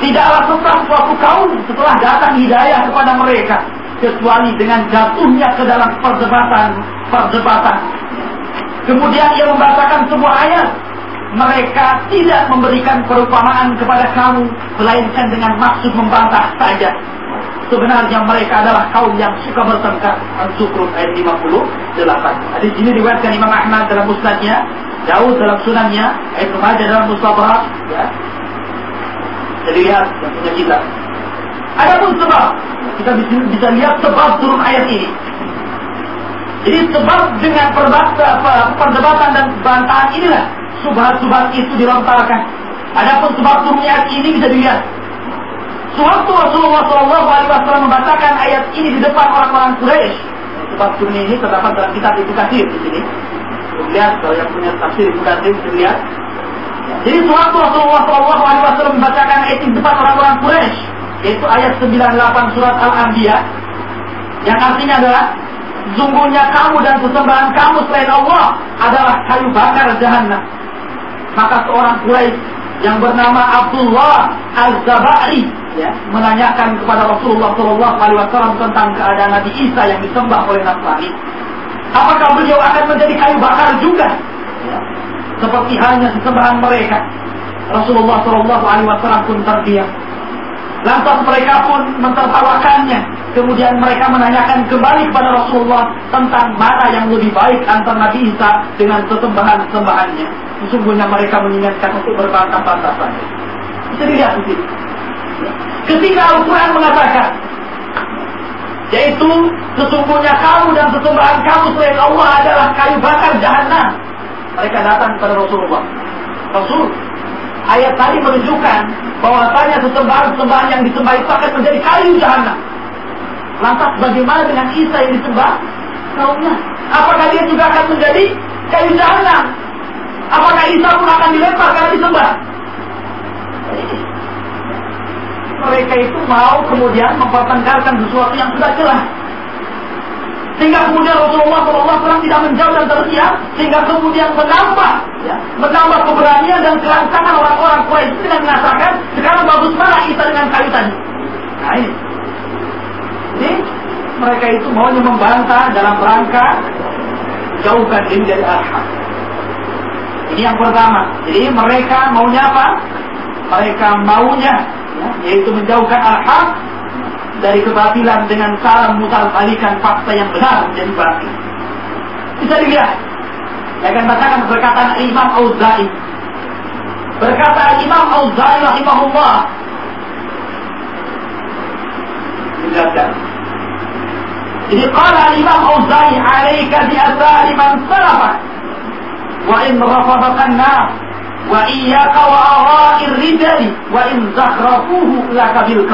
tidaklah sesat suatu kaum setelah datang hidayah kepada mereka kecuali dengan jatuhnya ke dalam perdebatan perdebatan. Kemudian ia membacakan semua ayat mereka tidak memberikan perumpamaan kepada kamu melainkan dengan maksud membantah saja sebenarnya mereka adalah kaum yang suka bertengkar. Al-Zukhruf ayat 58. Hadis ini diriwayatkan Imam Ahmad dalam musnadnya, Daud dalam sunannya, Ibnu Majah dalam musnadnya. Ya. Jadi lihat yang punya kita. Adapun sebab, kita bisa, bisa lihat sebab turun ayat ini. Jadi sebab dengan perdebatan dan bantahan inilah subhat-subhat itu dilontarkan. Adapun sebab turunnya ini bisa dilihat Sewaktu Rasulullah Wasallam membacakan ayat ini di depan orang-orang Quraisy, sebab turunnya ini terdapat dalam kitab Ibnu Katsir di sini. Lihat kalau yang punya tafsir Ibnu Katsir bisa lihat. Jadi sewaktu Rasulullah Wasallam membacakan ayat ini di depan orang-orang Quraisy, yaitu ayat 98 surat Al-Anbiya, yang artinya adalah sungguhnya kamu dan sesembahan kamu selain Allah adalah kayu bakar jahanam. Maka seorang Quraisy yang bernama Abdullah Al-Zabari ya, menanyakan kepada Rasulullah Shallallahu Alaihi Wasallam tentang keadaan Nabi Isa yang disembah oleh Nasrani. Apakah beliau akan menjadi kayu bakar juga? Ya, seperti halnya sesembahan mereka. Rasulullah Shallallahu Alaihi Wasallam pun terdiam. Lantas mereka pun mentertawakannya. Kemudian mereka menanyakan kembali kepada Rasulullah tentang mana yang lebih baik antara Nabi Isa dengan sesembahan-sembahannya. Sesungguhnya mereka mengingatkan untuk berbantah-bantah saja. Bisa dilihat di sini. Ketika Al-Quran mengatakan yaitu sesungguhnya kamu dan sesembahan kamu selain Allah adalah kayu bakar jahanam. Mereka datang kepada Rasulullah. Rasul, ayat tadi menunjukkan bahwasanya sesembahan-sesembahan yang disembah itu akan menjadi kayu jahanam. Lantas bagaimana dengan Isa yang disembah? Kaumnya. Apakah dia juga akan menjadi kayu jahanam? Apakah Isa pun akan dilempar karena disembah? mereka itu mau kemudian mempertengkarkan sesuatu yang sudah jelas. Sehingga kemudian Rasulullah SAW tidak menjauh dan tersiap, sehingga kemudian menambah, ya, menambah keberanian dan kelangsangan orang-orang Quraisy dengan mengatakan, sekarang bagus mana kita dengan kayu tadi. Nah ini. Jadi mereka itu maunya membantah dalam rangka jauhkan diri dari Ini yang pertama. Jadi mereka maunya apa? Mereka maunya ya, yaitu menjauhkan al-haq dari kebatilan dengan cara balikan fakta yang benar menjadi batil. Bisa dilihat. Saya akan bacakan perkataan Imam Auza'i. Berkata Imam Auza'i rahimahullah. Dijelaskan. Jadi qala Imam Auza'i alaika bi athari man salafa wa in rafadakan nas wa iyyaka wa ara'ir rijali wa in zakhrafuhu laka bil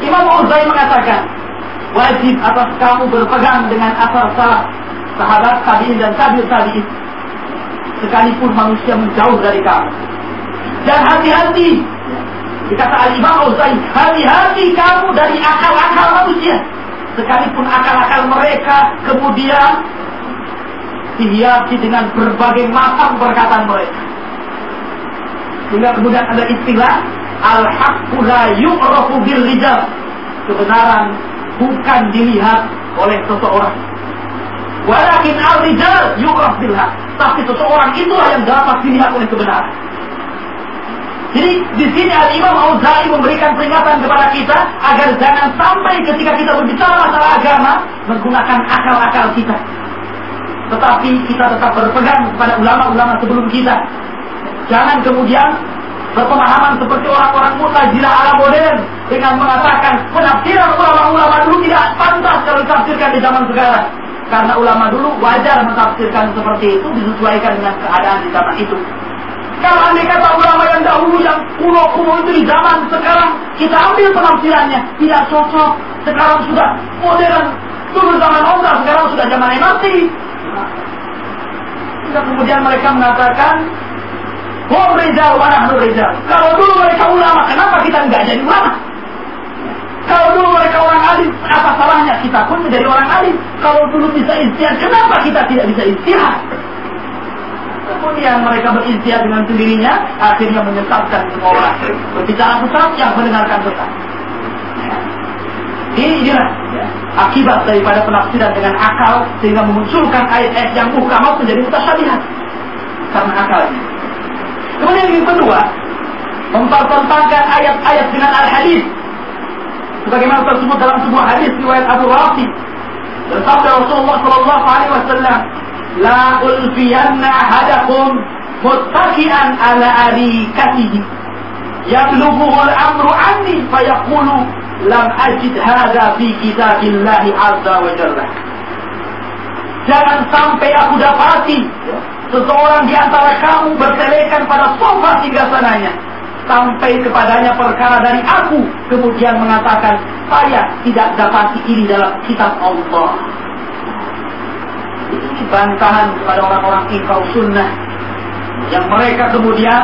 Imam Uzai mengatakan wajib atas kamu berpegang dengan asal salah sahabat tabi'in dan tabi'ut tabi'in. Sekalipun manusia menjauh dari kamu. Dan hati-hati dikata Al-Imam Uzai hati-hati kamu dari akal-akal manusia. Sekalipun akal-akal mereka kemudian dihiasi dengan berbagai macam perkataan mereka. Sehingga kemudian ada istilah al-haqqu la yu'rafu bil rijal. Kebenaran bukan dilihat oleh seseorang. Walakin al-rijal yu'raf bil Tapi seseorang itulah yang dapat dilihat oleh kebenaran. Jadi di sini Al Imam Auza'i memberikan peringatan kepada kita agar jangan sampai ketika kita berbicara masalah agama menggunakan akal-akal kita tetapi kita tetap berpegang kepada ulama-ulama sebelum kita. Jangan kemudian berpemahaman seperti orang-orang mutazilah ala modern dengan mengatakan penafsiran ulama-ulama dulu tidak pantas kalau ditafsirkan di zaman sekarang. Karena ulama dulu wajar mentafsirkan seperti itu disesuaikan dengan keadaan di zaman itu. Kalau andai kata ulama yang dahulu yang kuno-kuno itu di zaman sekarang kita ambil penafsirannya tidak cocok. Sekarang sudah modern. Dulu zaman Umar, sekarang sudah zaman MRT. Sehingga kemudian mereka mengatakan, Hum rizal wa nahnu rizal. Kalau dulu mereka ulama, kenapa kita nggak jadi ulama? Kalau dulu mereka orang alim, apa salahnya kita pun menjadi orang alim? Kalau dulu bisa istihad, kenapa kita tidak bisa istihad? Kemudian mereka beristihad dengan sendirinya, akhirnya menyesatkan semua orang. Berbicara sesat yang mendengarkan sesat. Ini inilah ya, akibat daripada penafsiran dengan akal sehingga memunculkan ayat-ayat yang muhkamat menjadi mutasyabihat karena akalnya. Kemudian yang kedua, mempertentangkan ayat-ayat dengan al-hadis. Sebagaimana tersebut dalam sebuah hadis riwayat Abu Rafi. Bersabda Rasulullah sallallahu alaihi wasallam, "La ulfiyanna ahadakum muttaqian ala arikatihi." Yablughuhu al-amru anni fayaqulu lam ajid hadha fi kitabillahi azza wa jalla. Jangan sampai aku dapati seseorang di antara kamu bertelekan pada sofa sananya. Sampai kepadanya perkara dari aku kemudian mengatakan saya tidak dapati ini dalam kitab Allah. Ini bantahan kepada orang-orang ingkau sunnah. Yang mereka kemudian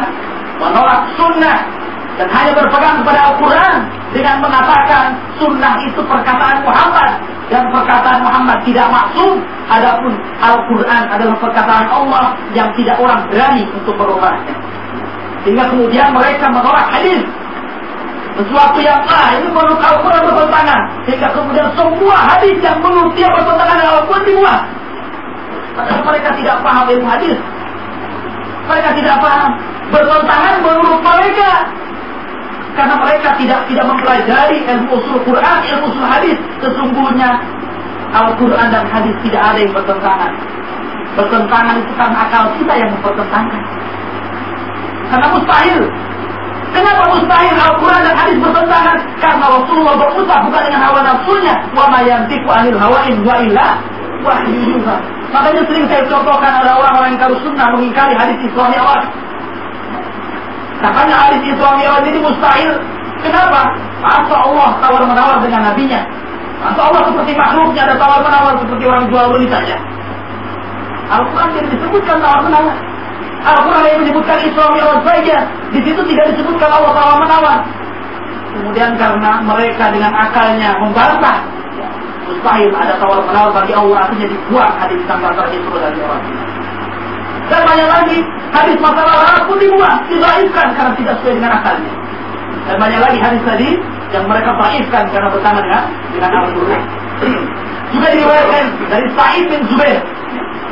menolak sunnah dan hanya berpegang kepada Al-Quran dengan mengatakan sunnah itu perkataan Muhammad dan perkataan Muhammad tidak maksum adapun Al-Quran adalah perkataan Allah yang tidak orang berani untuk merubahnya sehingga kemudian mereka menolak hadis. Sesuatu yang ah ini menurut Al-Quran bertentangan. Sehingga kemudian semua hadis yang menurut dia bertentangan dengan Al-Quran dibuat. Padahal mereka tidak paham ilmu hadis. Mereka tidak paham. Bertentangan menurut mereka. Karena mereka tidak tidak mempelajari ilmu usul Quran, ilmu usul hadis. Sesungguhnya Al-Quran dan hadis tidak ada yang bertentangan. Bertentangan itu karena akal kita yang mempertentangkan. Karena mustahil. Kenapa mustahil Al-Quran dan hadis bertentangan? Karena Rasulullah berusaha bukan dengan hawa nafsunya. Wa ma yantiku anil hawain wa illa wahyu. Makanya sering saya contohkan ada orang-orang yang kalau sunnah mengingkari hadis Isra Mi'raj. Katanya hadis Isra Mi'raj ini mustahil. Kenapa? Masa Allah tawar-menawar dengan nabinya. Masa Allah seperti makhluknya ada tawar-menawar seperti orang jual beli saja. Al-Quran tidak disebutkan tawar-menawar. Al-Quran yang menyebutkan Mi'raj saja. Di situ tidak disebutkan Allah Taala menawar. Kemudian karena mereka dengan akalnya membantah, mustahil ada tawar menawar bagi Allah artinya dibuang hadis tentang Isra dari orang. Dan banyak lagi hadis masalah larat pun dibuang, dibaifkan karena tidak sesuai dengan akalnya. Dan banyak lagi hadis tadi yang mereka baifkan karena bertentangan dengan dengan Al-Quran. Juga diriwayatkan dari Sa'id bin Zubair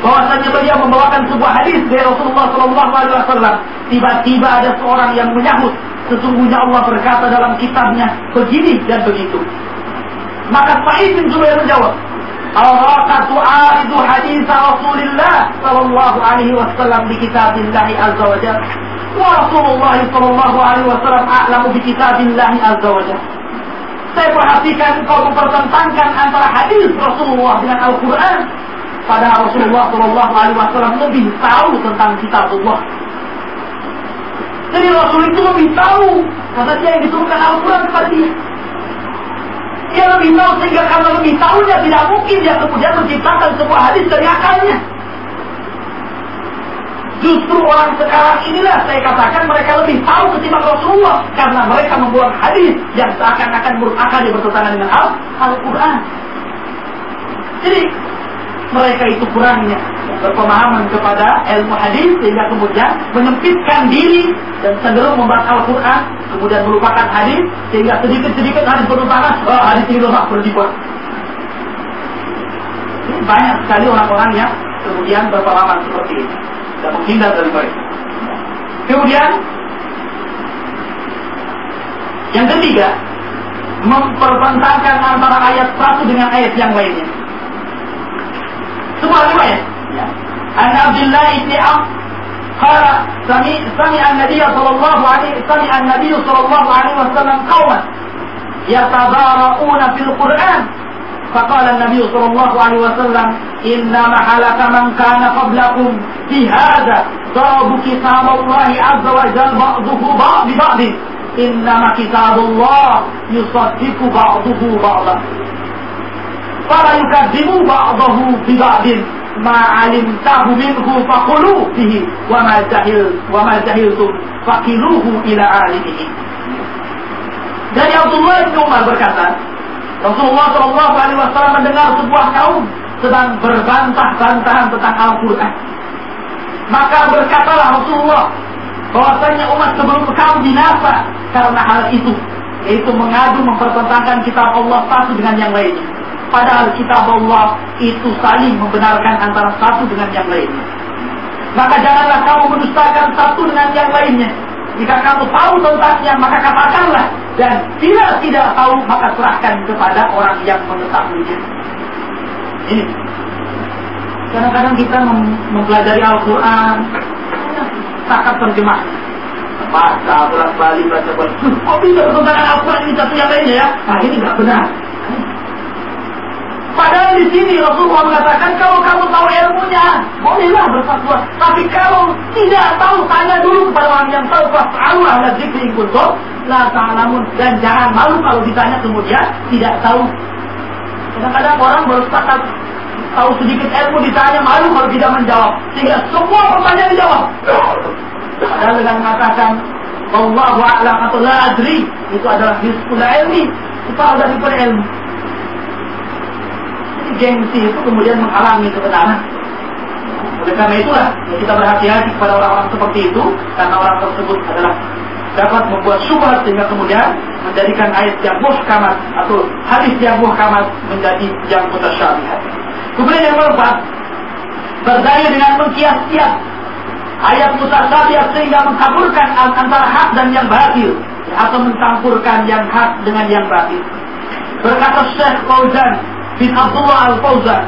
bahwasanya beliau membawakan sebuah hadis dari Rasulullah Shallallahu Alaihi Wasallam. Tiba-tiba ada seorang yang menyahut, sesungguhnya Allah berkata dalam kitabnya begini dan begitu. Maka Sa'id bin Zubair menjawab, Al-Raqatu aridu hadis Rasulullah Sallallahu Alaihi Wasallam di kitabillah Azza wa Jalla. Wa Rasulullah Sallallahu Alaihi Wasallam a'lamu bi kitabillah Azza wa Jalla. Saya perhatikan kau mempertentangkan antara hadis Rasulullah dengan Al-Quran Padahal Rasulullah Shallallahu Alaihi Wasallam lebih tahu tentang kitabullah. Jadi Rasul itu lebih tahu karena dia yang diturunkan Al-Quran kepada dia. Dia lebih tahu sehingga karena lebih tahunya tidak mungkin dia kemudian menciptakan sebuah hadis dari akalnya. Justru orang sekarang inilah saya katakan mereka lebih tahu ketimbang Rasulullah karena mereka membuat hadis yang seakan-akan menurut akal bertentangan dengan Al-Quran. Jadi mereka itu kurangnya berpemahaman kepada ilmu hadis sehingga kemudian menyempitkan diri dan cenderung membahas Al-Quran kemudian melupakan hadis sehingga sedikit-sedikit hadis bertentangan oh, hadis ini lemah perlu dibuat. Banyak sekali orang-orang yang kemudian berpengalaman seperti ini dan menghindar dari mereka. Kemudian yang ketiga mempertentangkan antara ayat satu dengan ayat yang lainnya semua riwayat. Ya. An Abdullah ibn Am قال سمع النبي صلى الله عليه سمع النبي صلى الله عليه وسلم قوما يتضارؤون في القرآن فقال النبي صلى الله عليه وسلم إنما هلك من كان قبلكم في هذا ضربوا كتاب الله عز وجل بعضه بعض ببعض إنما كتاب الله يصدق بعضه بعضا fala yukadzimu ba'dahu bi ba'din ma alimtahu minhu faqulu bihi wa ma jahil wa ma jahiltum faqiluhu ila alimihi dari Abdullah bin Umar berkata Rasulullah Shallallahu Alaihi Wasallam mendengar sebuah kaum sedang berbantah-bantahan tentang Al-Quran. Maka berkatalah Rasulullah bahwasanya umat sebelum kamu binasa karena hal itu yaitu mengadu mempertentangkan kitab Allah satu dengan yang lainnya. Padahal kitab Allah itu saling membenarkan antara satu dengan yang lainnya. Maka janganlah kamu mendustakan satu dengan yang lainnya. Jika kamu tahu tentangnya, maka katakanlah. Dan bila tidak tahu, maka serahkan kepada orang yang mengetahuinya. Ini. Kadang-kadang kita mempelajari Al-Quran, takat terjemah. Baca, bolak balik, baca, bolak Kok bisa tentang Al-Quran ini satu yang lainnya ya? Nah, ini nggak benar. Padahal di sini Rasulullah mengatakan kalau kamu tahu ilmunya, bolehlah berfatwa. Tapi kalau tidak tahu, tanya dulu kepada orang yang tahu. Fas'alu ahla zikri kuntum la ta'lamun. Dan jangan malu kalau ditanya kemudian tidak tahu. Kadang-kadang orang baru tahu sedikit ilmu ditanya malu kalau tidak menjawab. Sehingga semua pertanyaan dijawab. Padahal dengan mengatakan Allahu a'lam atau la adri itu adalah nisful ilmi. Itu dari ilmu gengsi itu kemudian menghalangi kebenaran. Oleh karena itulah ya kita berhati-hati kepada orang-orang seperti itu karena orang tersebut adalah dapat membuat syubhat sehingga kemudian menjadikan ayat yang muhkamat atau hadis yang muhkamat menjadi yang mutasyabihat. Kemudian yang keempat, berdaya dengan mengkias-kias ayat mutasyabihat sehingga mencampurkan antara hak dan yang batil atau mencampurkan yang hak dengan yang batil. Berkata Syekh Fauzan bin Abdullah Al-Fauzan.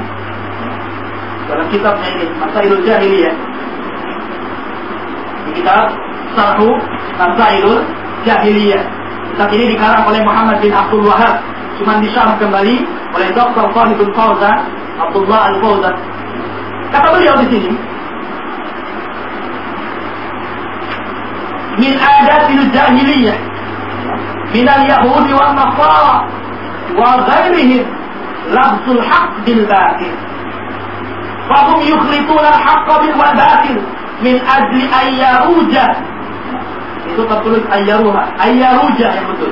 Dalam kitabnya ini Masailul Jahiliyah. Di kitab Sarhu Masailul Jahiliyah. Kitab ini dikarang oleh Muhammad bin Abdul Wahab. Cuma disyarah kembali oleh Dr. Fahli bin Fauzan Abdullah Al-Fauzan. Kata beliau di sini min adatil jahiliyah min al-yahudi wa nasara ghairihim لبس الحق بالباطل فهم يخلطون الحق بالباطل من أجل أن يروج itu tertulis ayyaruha ayyaruja yang betul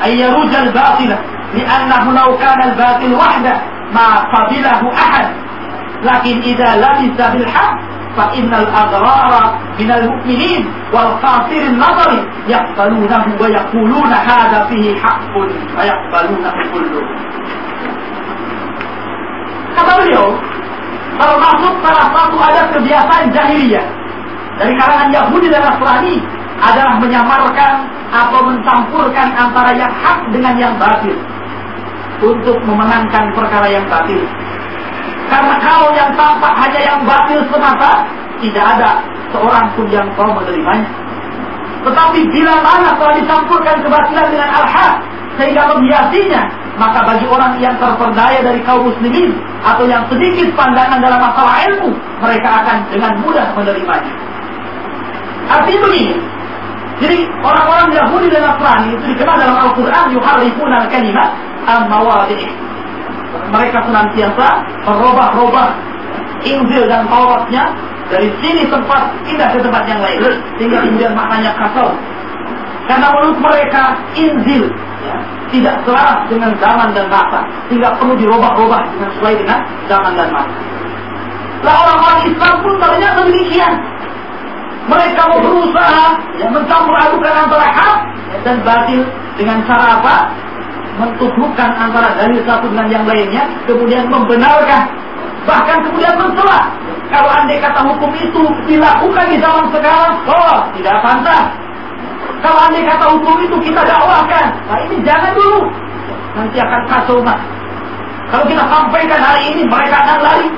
ayyaruja al-batila li'annahu law kana al-batil wahda ma qabilahu ahad lakin idza labisa bil haqq fa innal adrara min al-mu'minin wal qasir an-nazari yaqbalunahu wa yaquluna hadha fihi haqqun wa yaqbalunahu kulluhu Kata beliau, termasuk salah satu ada kebiasaan jahiliyah dari kalangan Yahudi dan Nasrani adalah menyamarkan atau mencampurkan antara yang hak dengan yang batil untuk memenangkan perkara yang batil. Karena kalau yang tampak hanya yang batil semata, tidak ada seorang pun yang mau menerimanya. Tetapi bila mana telah dicampurkan kebatilan dengan al-haq sehingga menghiasinya, maka bagi orang yang terperdaya dari kaum muslimin atau yang sedikit pandangan dalam masalah ilmu, mereka akan dengan mudah menerimanya. Artinya begini, jadi orang-orang Yahudi dan Nasrani itu dikenal dalam Al-Quran yuharifuna al-kalimat al-mawadih. Mereka senantiasa merubah-rubah Injil dan Tauratnya dari sini tempat pindah ke tempat yang lain sehingga Injil maknanya kasau. Karena menurut mereka Injil ya, tidak selaras dengan zaman dan masa sehingga perlu dirubah-rubah dengan sesuai dengan zaman dan masa. Lah orang-orang Islam pun ternyata demikian. Mereka mau berusaha ya, mencampur adukan antara hak dan batil dengan cara apa? Mentubuhkan antara dalil satu dengan yang lainnya, kemudian membenarkan, bahkan kemudian mencela. Kalau andai kata hukum itu dilakukan di zaman sekarang, oh tidak pantas, kalau andai kata hukum itu kita dakwahkan, nah ini jangan dulu. Nanti akan kacau mas. Kalau kita sampaikan hari ini, mereka akan lari.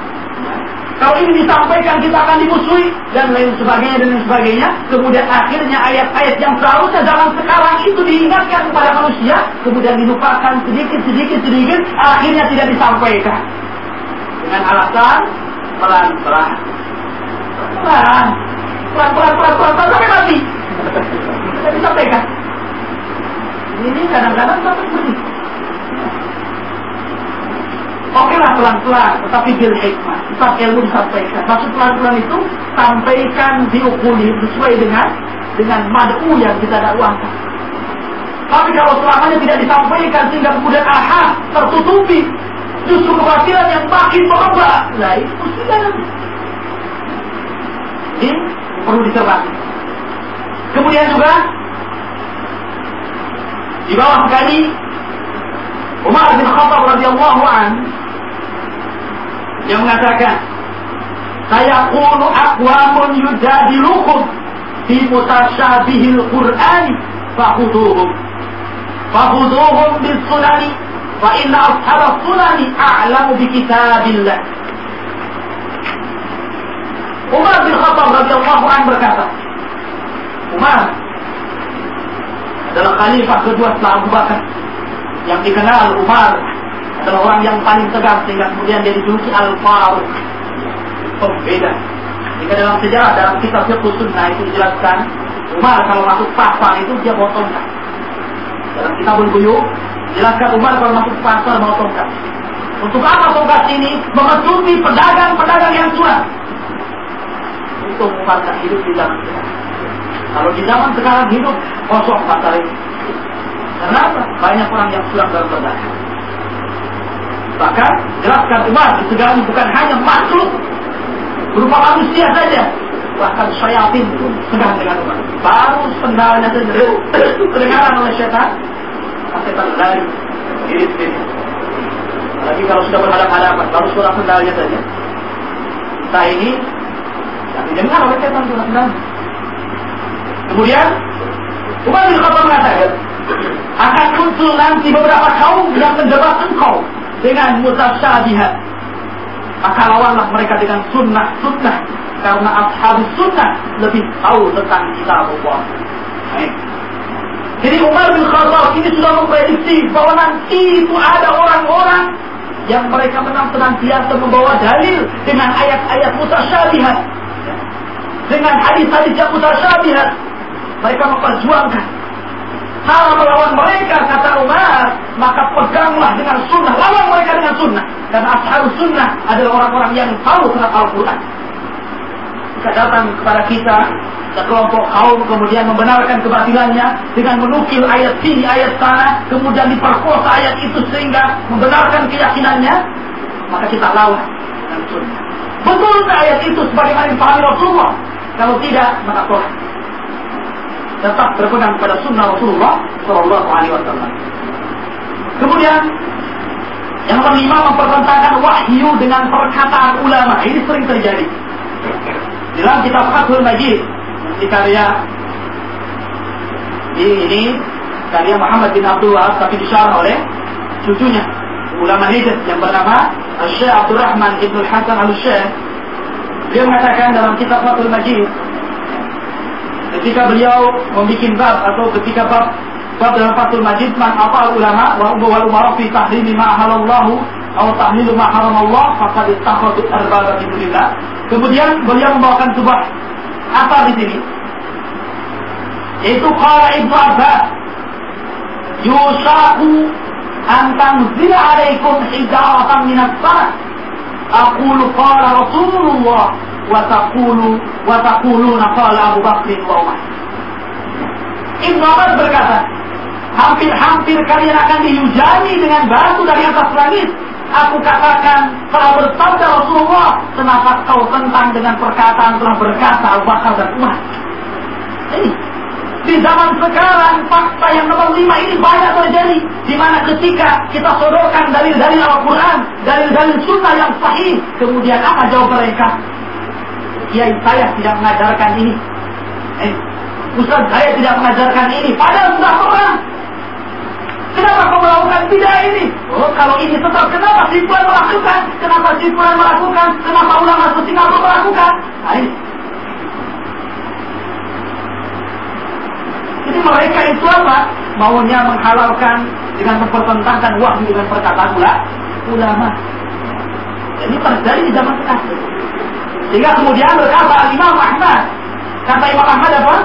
Kalau ini disampaikan kita akan dimusuhi dan lain sebagainya dan lain sebagainya. Kemudian akhirnya ayat-ayat yang seharusnya zaman sekarang itu diingatkan kepada manusia, kemudian dilupakan sedikit sedikit sedikit, akhirnya tidak disampaikan dengan alasan pelan-pelan. Pelan, pelan, pelan, pelan, pelan, pelan sampai mati bisa disampaikan. Ini kadang-kadang sampai begini. Oke lah pelan-pelan, tetapi bil hikmah. Tetap ilmu disampaikan. Maksud pelan-pelan itu sampaikan diukuli sesuai dengan dengan madu yang kita dakwahkan. Tapi kalau selamanya tidak disampaikan sehingga kemudian aha tertutupi, Justru kebatilan yang makin merebak. Nah itu sudah. Ini perlu dicermati. Kemudian juga di bawah sekali Umar bin Khattab radhiyallahu an yang mengatakan saya qulu aqwamun yujadilukum fi mutasyabihil Qur'an fakhuduhum fakhuduhum bis sunani fa inna ashab sunani a'lamu bi kitabillah. Umar bin Khattab radhiyallahu an berkata Umar adalah khalifah kedua setelah Abu Bakar yang dikenal Umar adalah orang yang paling tegas sehingga kemudian dia dijuluki Al-Faruq pembeda jika dalam sejarah dalam kitab fiqh sunnah itu dijelaskan Umar kalau masuk pasar itu dia bawa tongkat dalam kitab Buyuk jelaskan Umar kalau masuk pasar bawa tongkat untuk apa tongkat ini? Memetuti pedagang-pedagang yang curang untuk Umar hidup di zaman sekarang. Kalau di zaman sekarang hidup kosong pasar ini. Kenapa? Banyak orang yang curang dalam berdagang. Bahkan jelaskan Umar segala bukan hanya makhluk berupa manusia saja, bahkan syaitan pun sedang dengan Umar. Baru sendalnya saja kedengaran oleh setan, setan lari diri sendiri. Lagi kalau sudah berhadapan-hadapan, baru suara sendalnya saja. Kita ini yang didengar oleh setan suara sendalnya. Kemudian Umar bin Khattab mengatakan, akan muncul nanti beberapa kaum yang menjebak engkau dengan mutasyabihat. Maka lawanlah mereka dengan sunnah-sunnah karena ashab sunnah lebih tahu tentang kitab Allah. Jadi Umar bin Khattab ini sudah memprediksi bahwa nanti itu ada orang-orang yang mereka menang senantiasa membawa dalil dengan ayat-ayat mutasyabihat. Dengan hadis-hadis yang mutasyabihat. Mereka memperjuangkan kalau melawan mereka, kata Umar, maka peganglah dengan sunnah. Lawan mereka dengan sunnah. Karena ashab sunnah adalah orang-orang yang tahu tentang Al-Quran. Jika datang kepada kita, sekelompok kaum kemudian membenarkan kebatilannya dengan menukil ayat sini, ayat sana, kemudian diperkosa ayat itu sehingga membenarkan keyakinannya, maka kita lawan dengan sunnah. Betul ayat itu sebagaimana dipahami Rasulullah? Kalau tidak, maka tolak tetap berpegang pada sunnah Rasulullah Shallallahu Alaihi Wasallam. Kemudian yang kelima mempertentangkan wahyu dengan perkataan ulama. Ini sering terjadi. Dalam kitab Fathul Majid di karya ini, ini karya Muhammad bin Abdul Wahab tapi disyarah oleh cucunya ulama Najd yang bernama Syekh Abdul Rahman Ibn Hasan Al-Syekh dia mengatakan dalam kitab Fathul Majid ketika beliau membuat bab atau ketika bab bab dalam Fathul Majid man apa ulama wa wal umara fi tahrimi ma halallahu atau tahlilu ma haramallah faqad ittakhadhu arbaba min Kemudian beliau membawakan sebuah apa di sini. Yaitu qala Ibnu Abbas yusaku an tanzila alaikum hijaratan minas sama aqulu qala Rasulullah watakulu watakuluna qala Abu Bakr wa. Ibnu Abbas berkata, hampir-hampir kalian akan dihujani dengan batu dari atas langit. Aku katakan telah bersabda Rasulullah, kenapa kau tentang dengan perkataan telah berkata Abu Bakar dan Umar? Ini di zaman sekarang fakta yang nomor lima ini banyak terjadi di mana ketika kita sodorkan dalil-dalil Al-Quran, dalil-dalil sunnah yang sahih, kemudian apa jawab mereka? kiai saya tidak mengajarkan ini. Eh, Ustaz saya tidak mengajarkan ini. Padahal sudah pernah. Kenapa kau melakukan tidak ini? Oh, kalau ini tetap kenapa si melakukan? Kenapa si melakukan? Kenapa ulama Singapura melakukan? Nah. Jadi mereka itu apa? Maunya menghalalkan dengan mempertentangkan wahyu dengan perkataan ulama. Ini terjadi di zaman sekarang. Sehingga kemudian berkata Imam Ahmad. Kata Imam Ahmad apa?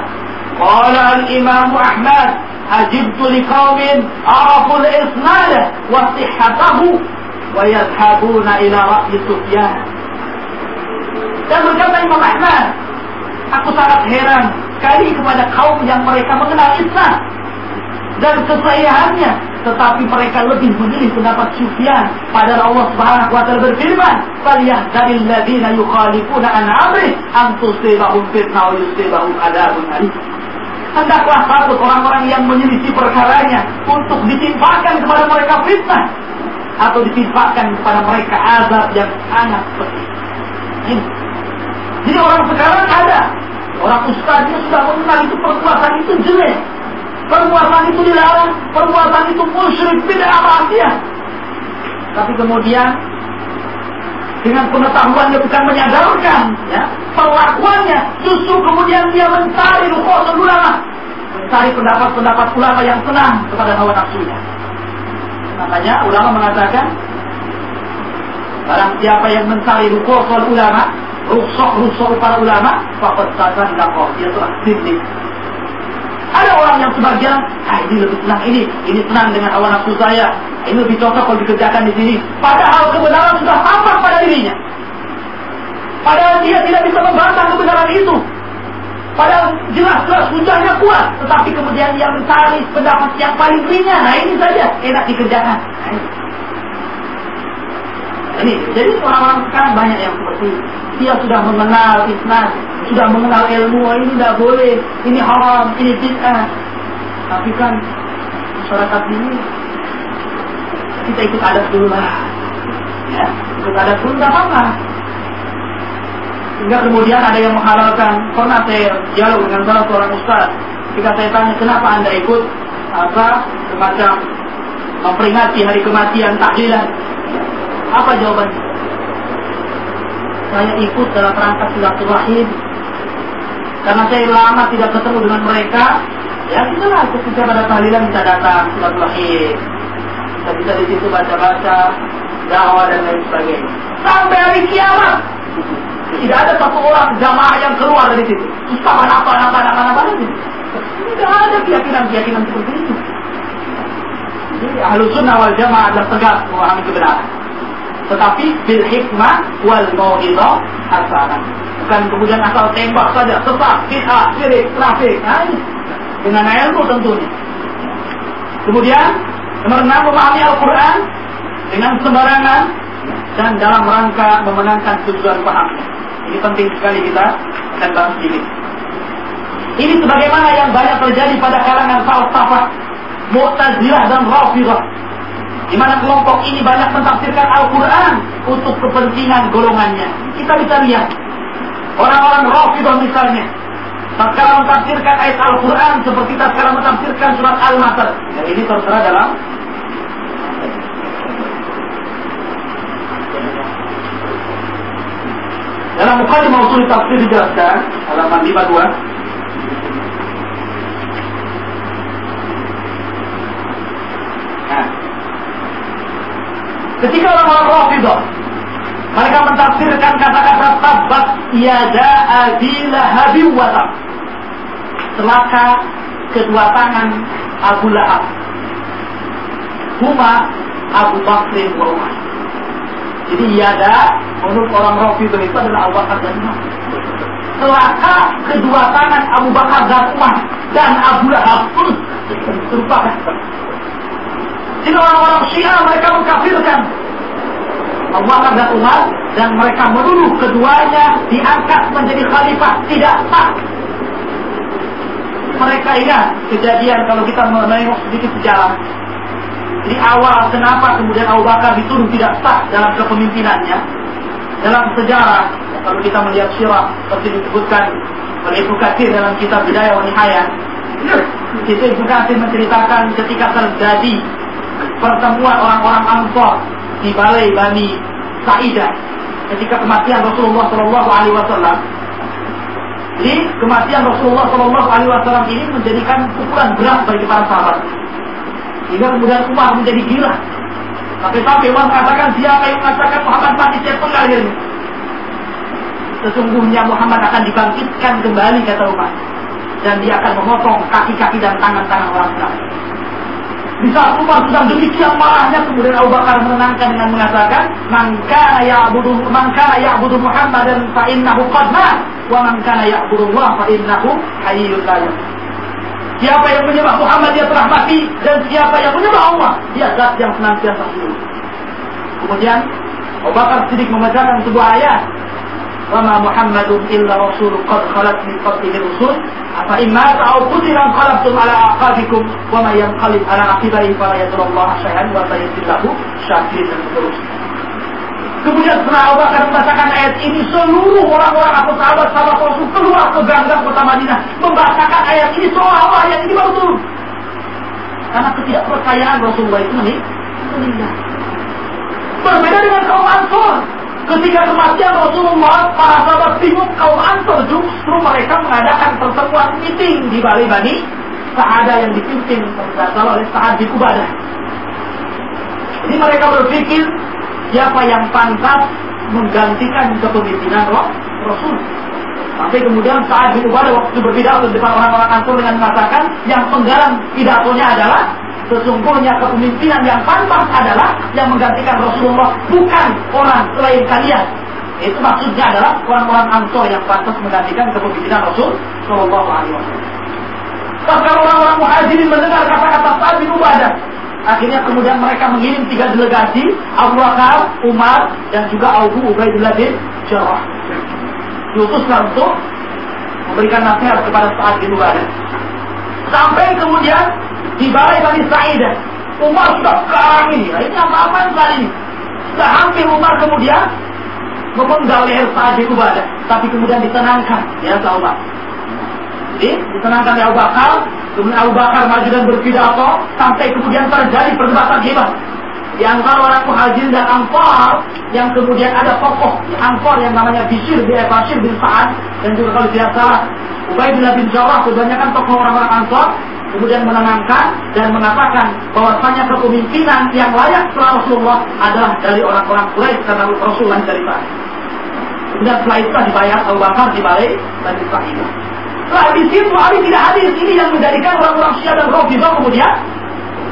Qala al-Imam Ahmad ajibtu liqaumin araful isnad wa sihhatahu wa yadhhabuna ila ra'yi Sufyan. Dan berkata Imam Ahmad, aku sangat heran sekali kepada kaum yang mereka mengenal Islam, dan kesayangannya, tetapi mereka lebih memilih pendapat Sufyan. Padahal Allah Subhanahu wa taala berfirman, "Falyahdharil ladzina yukhalifuna an amri an tusibahum fitnah wa yusibahum adzabun alim." Hendaklah takut orang-orang yang menyelisih perkaranya untuk ditimpakan kepada mereka fitnah atau ditimpakan kepada mereka azab yang sangat pedih. Ini. Jadi orang sekarang ada. Orang ustaznya sudah mengenal itu perbuatan itu jelek, perbuatan itu dilarang, perbuatan itu musyrik tidak maksiat. Tapi kemudian dengan pengetahuannya bukan menyadarkan ya perlakuannya justru kemudian dia mencari rukhsah ulama mencari pendapat-pendapat ulama yang senang kepada hawa nafsunya. Makanya ulama mengatakan barang siapa yang mencari rukhsah ulama rukhsah-rukhsah para ulama fakot sasan dakoh dia telah sirdik ada orang yang sebagian, ah ini lebih senang ini, ini senang dengan hawa nafsu saya, ini lebih cocok kalau dikerjakan di sini. Padahal kebenaran sudah tampak pada dirinya. Padahal dia tidak bisa membantah kebenaran itu. Padahal jelas-jelas hujahnya kuat, tetapi kemudian yang mencari pendapat yang paling ringan, nah ini saja enak dikerjakan. Nah. Ini, jadi orang-orang sekarang banyak yang seperti dia sudah mengenal islam, sudah mengenal ilmu, oh, ini tidak boleh, ini haram, ini bid'ah. Tapi kan masyarakat ini kita ikut adat dulu lah. Ya, ikut adat dulu tidak apa-apa. Sehingga kemudian ada yang menghalalkan. Pernah saya dialog dengan salah seorang ustaz. Ketika saya tanya kenapa anda ikut apa semacam memperingati hari kematian taklilan. Apa jawabannya? Saya ikut dalam rangka silaturahim karena saya lama tidak ketemu dengan mereka, ya kita lah ketika pada tahlilan bisa datang silaturahim. Kita bisa di situ baca-baca, dakwah dan lain sebagainya. Sampai hari kiamat tidak ada satu orang jamaah yang keluar dari situ. Susah apa apa apa apa apa. Tidak ada keyakinan-keyakinan seperti itu. Jadi ahlu sunnah jamaah adalah tegas memahami kebenaran. Tetapi bil hikmah wal mau'idah hasanah bukan kemudian asal tembak saja, sesat, bid'ah, syirik, trafik. Nah. Dengan ilmu tentunya. Kemudian, nomor enam memahami Al-Quran dengan sembarangan dan dalam rangka memenangkan tujuan paham. Ini penting sekali kita akan bahas ini. Ini sebagaimana yang banyak terjadi pada kalangan falsafah, Mu'tazilah dan Rafidah. Di mana kelompok ini banyak mentafsirkan Al-Quran untuk kepentingan golongannya. Kita bisa lihat Orang-orang Rafidah misalnya, tatkala mentafsirkan ayat Al-Quran seperti tatkala mentafsirkan surat Al-Masad. Dan ini tertera dalam dalam mukadimah usul tafsir dijelaskan halaman 52 Nah, ketika orang-orang Rafidah mereka mentafsirkan kata-kata tabat yada adila habib watab. Celaka kedua tangan Abu Lahab. Huma Abu Bakr wa Umar. Jadi yada menurut orang Rafi itu adalah Abu Bakar dan Umar. Celaka kedua tangan Abu Bakar dan Umar dan Abu Lahab pun terlupakan. Jadi orang-orang Syiah mereka mengkafirkan Bakar dan Umar dan mereka menuduh keduanya diangkat menjadi khalifah tidak sah. Mereka ingat kejadian kalau kita menengok sedikit sejarah. Di awal kenapa kemudian Abu Bakar dituduh tidak sah dalam kepemimpinannya? Dalam sejarah, kalau kita melihat sirah seperti disebutkan oleh Ibnu Katsir dalam kitab Bidayah wa Nihayah, itu Ibnu Katsir menceritakan ketika terjadi pertemuan orang-orang Ansor di balai Bani Sa'idah ketika kematian Rasulullah Shallallahu Alaihi Wasallam. Jadi kematian Rasulullah Shallallahu Alaihi Wasallam ini menjadikan pukulan berat bagi para sahabat. Hingga kemudian Umar menjadi gila. Tapi sampai Umar mengatakan siapa yang mengatakan Muhammad mati saya penggal ini. Sesungguhnya Muhammad akan dibangkitkan kembali kata Umar. Dan dia akan memotong kaki-kaki dan tangan-tangan orang kafir. Di saat Umar sedang demikian marahnya, kemudian Abu Bakar menenangkan dengan mengatakan, "Man ya ya'budu man kana ya'budu Muhammadan fa innahu qad mat, wa man kana ya'budu Allah fa innahu hayyul la Siapa yang menyembah Muhammad dia telah mati. Dan siapa yang menyembah Allah dia zat yang senantiasa hidup. Kemudian Abu Bakar Siddiq membacakan sebuah ayat وما محمد إلا رسول قد خلت من قبله الرسل أفإن مات أو قتل انقلبتم على أعقابكم وما ينقلب على عقبيه فلا يضر الله شيئا وسيجزي له syakirin dan seterusnya. Kemudian setelah Abu Bakar membacakan ayat ini, seluruh orang-orang atau sahabat-sahabat Rasul keluar ke gang-gang kota Madinah membacakan ayat ini seolah-olah ayat ini baru turun. Karena ketidakpercayaan Rasulullah itu meninggal. Berbeda dengan kaum Ansor Ketika kematian Rasulullah, para sahabat bingung kaum Ansor justru mereka mengadakan pertemuan meeting di Bali Bani Sa'ada yang dipimpin salah oleh Sa'ad bin Ubadah. Jadi mereka berpikir siapa yang pantas menggantikan kepemimpinan Rasul. Sampai kemudian saat bin Ubadah waktu berpidato di depan orang-orang Ansor dengan mengatakan yang penggalang pidatonya adalah Sesungguhnya kepemimpinan yang pantas adalah yang menggantikan Rasulullah bukan orang selain kalian. Itu maksudnya adalah orang-orang Ansor yang pantas menggantikan kepemimpinan Rasul Shallallahu Alaihi Wasallam. Orang-orang muhajirin mendengar kata-kata Sa'ad bin Ubadah. Akhirnya kemudian mereka mengirim tiga delegasi, Abu Bakar, Umar, dan juga Abu Ubaidillah bin Jarrah. Diutuskan untuk memberikan nasihat kepada Sa'ad bin Ubadah. Sampai kemudian di balai Bani Sa'idah. Umar sudah kerangi. Nah, ini apa-apaan kali ini? Sudah hampir Umar kemudian memenggal leher Sa'ad bin Ubadah. Tapi kemudian ditenangkan. Ya, Umar. Jadi, ditenangkan oleh Abu Bakar. Kemudian Abu Bakar maju dan berpidato. Sampai kemudian terjadi perdebatan hebat. Di antara orang muhajir dan Ansar yang kemudian ada tokoh Ansar yang namanya Bishir bin Bashir bin Sa'ad dan juga kalau tidak salah Ubaidillah bin Jarrah kebanyakan tokoh orang-orang Ansar kemudian menenangkan dan mengatakan bahwasanya kepemimpinan yang layak setelah Rasulullah adalah dari orang-orang Quraisy karena Rasulullah dari sana. Kemudian setelah itu dibayar Abu Bakar di balik dan Sahidah. Setelah di situ Ali tidak hadir. Ini yang menjadikan orang-orang Syiah dan Rafidah kemudian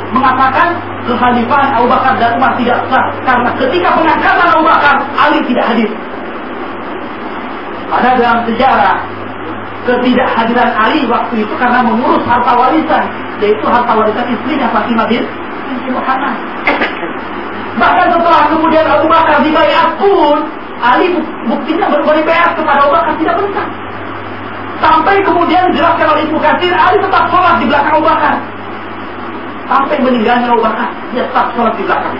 mengatakan kekhalifahan Abu Bakar dan Umar tidak sah karena ketika pengangkatan Abu Bakar Ali tidak hadir. Ada dalam sejarah ketidakhadiran Ali waktu itu karena mengurus harta warisan, yaitu harta warisan istrinya Fatimah bin Muhammad. Bahkan setelah kemudian Abu Bakar dibayar pun, Ali buktinya berbayar kepada Abu Bakar tidak benar. Sampai kemudian jelaskan oleh Ibu Kasir, Ali tetap sholat di belakang Abu Bakar. Sampai meninggalnya Abu Bakar, dia tetap sholat di belakang.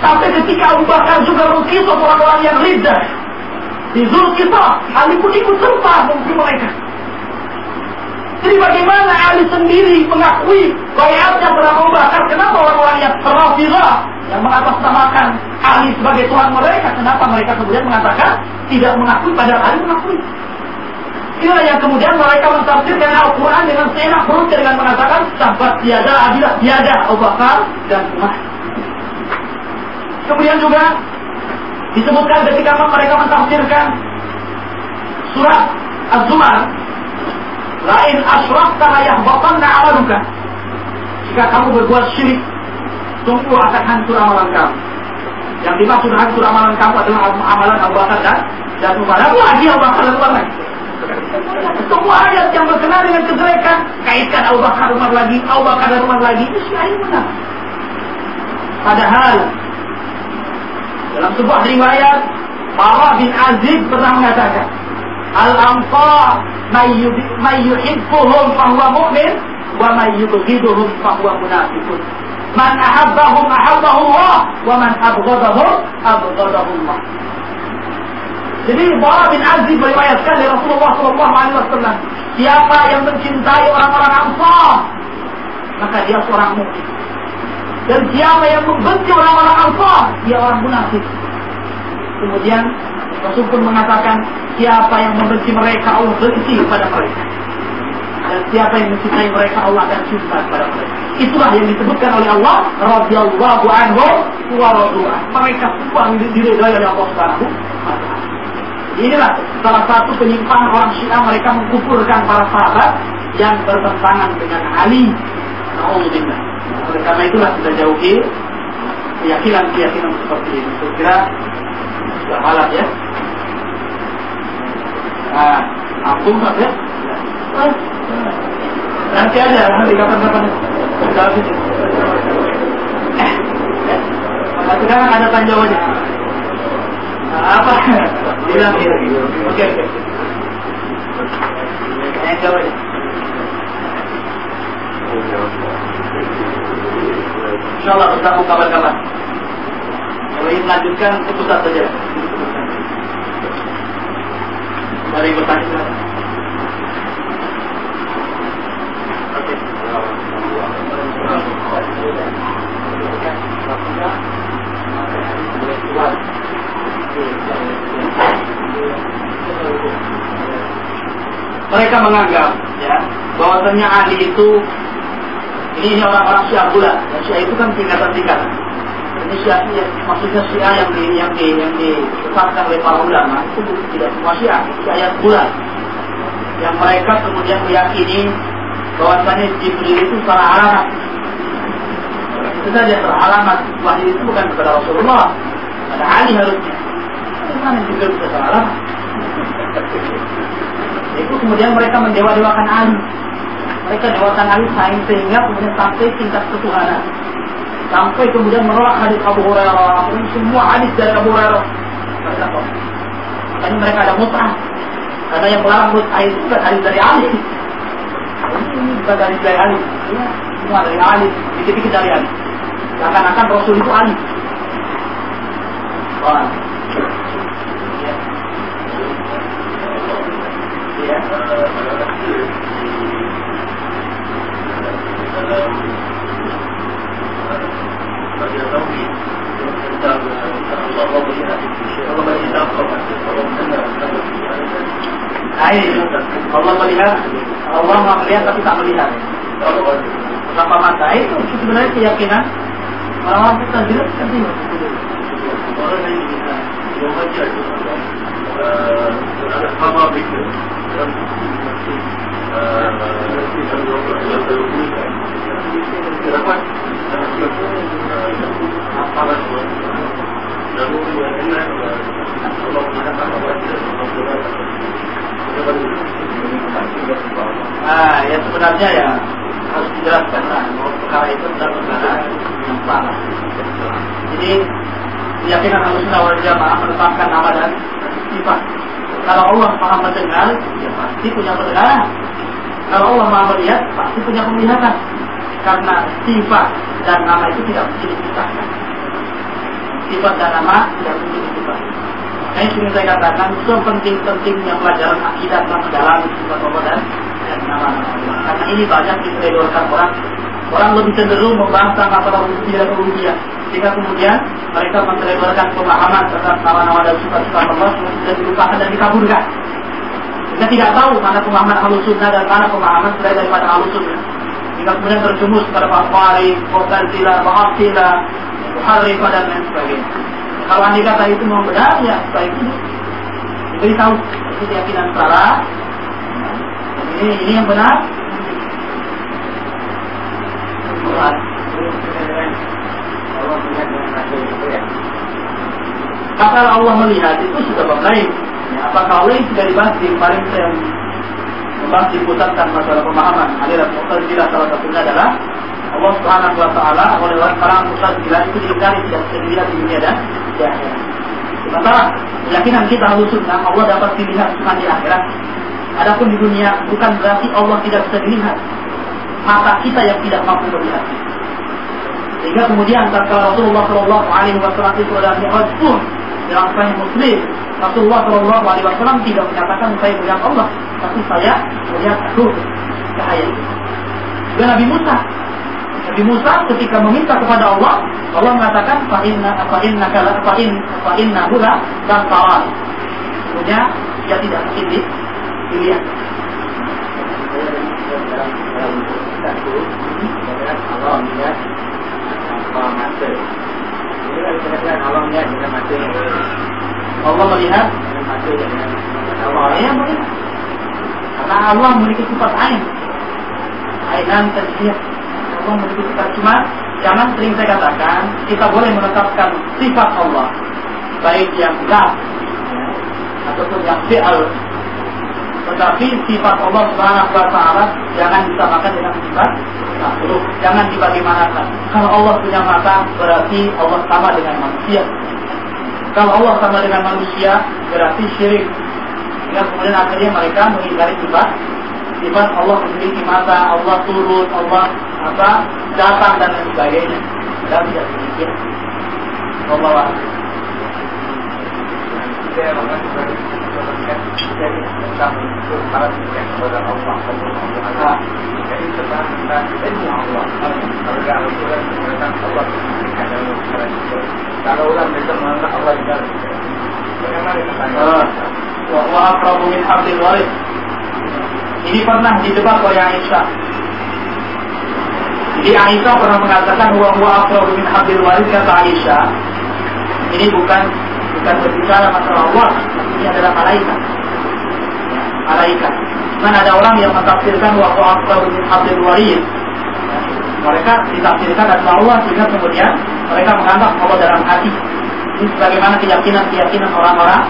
Sampai ketika Abu Bakar juga mengkisah orang-orang yang lidah, di kita, Ali pun ikut serta mungkin mereka. Jadi bagaimana Ali sendiri mengakui bayatnya pada Abu Bakar? Kenapa orang-orang yang terafirah yang mengatasnamakan Ali sebagai Tuhan mereka? Kenapa mereka kemudian mengatakan tidak mengakui pada Ali mengakui? Inilah yang kemudian mereka mentafsirkan Al-Quran dengan seenak perut dengan mengatakan sahabat tiada, adilah tiada Abu dan Umar. Kemudian juga Disebutkan ketika mereka mentafsirkan surat Az-Zumar, lain asyrafta yahbatanna amaluka. Jika kamu berbuat syirik, sungguh akan hancur amalan kamu. Yang dimaksud hancur amalan kamu adalah amalan Abu Bakar dan dan Umar. Lagi Abu Bakar dan Umar. Semua ayat yang berkenaan dengan kejelekan kaitkan Abu Bakar Umar lagi, Abu Bakar dan Umar lagi itu sih benar. Padahal dalam sebuah riwayat, Bara bin Aziz pernah mengatakan, Al-Anfa mayyuhibbuhum fahuwa mu'min, wa mayyubghiduhum fahuwa munafiqun. Man ahabbahum ahabbahu Allah, wa man abghadahum abghadahu Allah. Jadi Bara bin Aziz meriwayatkan dari Rasulullah SAW, siapa yang mencintai orang-orang Ansar, maka dia seorang mukmin. Dan siapa yang membenci orang-orang Ansar, dia orang munafik. Kemudian Rasul pun mengatakan, siapa yang membenci mereka, Allah benci kepada mereka. Dan siapa yang mencintai mereka, Allah akan cinta kepada mereka. Itulah yang disebutkan oleh Allah, radhiyallahu anhu wa Mereka semua diridhai oleh Allah Subhanahu Inilah salah satu penyimpangan orang Syiah mereka mengkufurkan para sahabat yang bertentangan dengan Ali. Alhamdulillah. Oleh karena itulah kita jauhi keyakinan-keyakinan seperti ini. Saya kira sudah malam ya. Nah, ampun ya. Nanti aja, nanti kapan-kapan. Sudah habis. Nah, sekarang ada. Nah, apa? Bilang ya. Oke, oke. Tanya jawabnya. Insya Allah bertemu kabar-kabar. Kalau ingin melanjutkan, pusat saja. Yang bertanya? Oke. Mereka menganggap ya bahwasanya ahli itu ini, orang-orang Syiah pula. Dan Syiah itu kan tingkatan-tingkatan. Ini Syiah, ya, maksudnya Syiah yang di yang di yang ditetapkan oleh para ulama itu tidak semua Syiah, Syiah bulan. Yang mereka kemudian meyakini bahwasanya Jibril itu salah alamat. Itu saja salah alamat. Wahyu itu bukan kepada Rasulullah, ada Ali harusnya. Bagaimana Jibril bisa salah alamat? itu kemudian mereka mendewa-dewakan Ali. Mereka dewakan Ali sehingga kemudian sampai tingkat ketuhanan. Sampai kemudian menolak hadis Abu Hurairah. Semua hadis dari Abu Hurairah. Mereka makanya mereka ada mut'ah karena yang melarang mut'ah itu bukan hadis dari Ali. Ini bukan dari dari Ali. Ya, semua dari Ali. Dikit-dikit dari Ali. Akan-akan Rasul itu Ali. Wah. Ya. Ya. dalam bagian tauhid tentang Allah melihat Allah melihat tapi tak melihat. Berapa mata itu sebenarnya keyakinan. Orang-orang kita orang yang kita Ah, ya sebenarnya ya harus dijelaskan lah bahwa itu adalah perkara yang salah. Jadi keyakinan harus wal jamaah menetapkan nama dan sifat. Kalau Allah maha mendengar, ya pasti punya pendengaran. Kalau Allah maha melihat, pasti punya penglihatan. Karena sifat dan nama itu tidak mungkin dipisahkan. Sifat dan nama tidak mungkin dipisahkan. Nah, ini sering saya katakan, sepenting-pentingnya pelajaran akidah dalam sifat Allah dan, dan. Karena ini banyak diteledorkan orang. Orang lebih cenderung membahas masalah rububiyah dan rububiyah. Sehingga kemudian mereka mentelebarkan pemahaman tentang nama-nama dan sifat-sifat Allah sudah dilupakan dan dikaburkan. Kita tidak tahu mana pemahaman halus sunnah dan mana pemahaman selain daripada halus sunnah. Jika kemudian terjumus pada Pak Fari, Mu'tazila, Mu'attila, Muharrifah dan lain sebagainya. Kalau anda kata itu memang benar, ya baik ini diberitahu itu keyakinan salah. Ini ini yang benar. Maka Allah melihat itu sudah bab lain. Ya, apakah Allah sudah dibahas di kemarin saya membahas dipusatkan masalah pemahaman aliran Mu'tazilah salah satunya adalah Allah Subhanahu wa taala oleh orang Mu'tazilah itu diingkari tidak dilihat di dunia dan di akhirat. Sementara keyakinan kita harus sunnah Allah dapat dilihat cuma di akhirat. Adapun di dunia bukan berarti Allah tidak bisa dilihat. Mata kita yang tidak mampu melihat. Sehingga kemudian kata Rasulullah Shallallahu Alaihi Wasallam itu Mi'raj pun dalam Sahih Muslim Rasulullah Shallallahu Alaihi Wasallam tidak menyatakan saya melihat Allah, tapi saya melihat nur cahaya. Dan Nabi Musa, Nabi Musa ketika meminta kepada Allah, Allah mengatakan fa inna fa inna kala fa in fa inna hula dan tawar. Sebenarnya dia tidak mungkin dilihat. Allah melihat Allah. Ini kan dikatakan Allah melihat dengan mata. Allah melihat mata dengan Allah melihat. Allah memiliki. Allah memiliki sifat cuma jangan sering saya katakan kita boleh menetapkan sifat Allah baik yang zat ataupun yang fi'al Tetapi sifat Allah Subhanahu wa taala jangan disamakan dengan sifat makhluk. Jangan dibagaimanakan. Kalau Allah punya mata berarti Allah sama dengan manusia. Kalau Allah sama dengan manusia berarti syirik. Sehingga kemudian akhirnya mereka mengingkari sifat sifat Allah memiliki mata, Allah turun, Allah apa datang dan lain sebagainya. Dan tidak demikian. Allah Allah. Kalau orang bisa mengenal Allah di dalam bagaimana kita wa aqrabu min hablil warid ini pernah didebat oleh Aisyah jadi Aisyah pernah mengatakan wa huwa aqrabu min hablil warid kata Aisyah ini bukan bukan berbicara masalah Allah, ini adalah malaikat. Malaikat. Mana ada orang yang mentafsirkan wa akbar min hablil warid. Mereka ditafsirkan adalah Allah sehingga kemudian mereka menganggap Allah dalam hati. Ini sebagaimana keyakinan-keyakinan orang-orang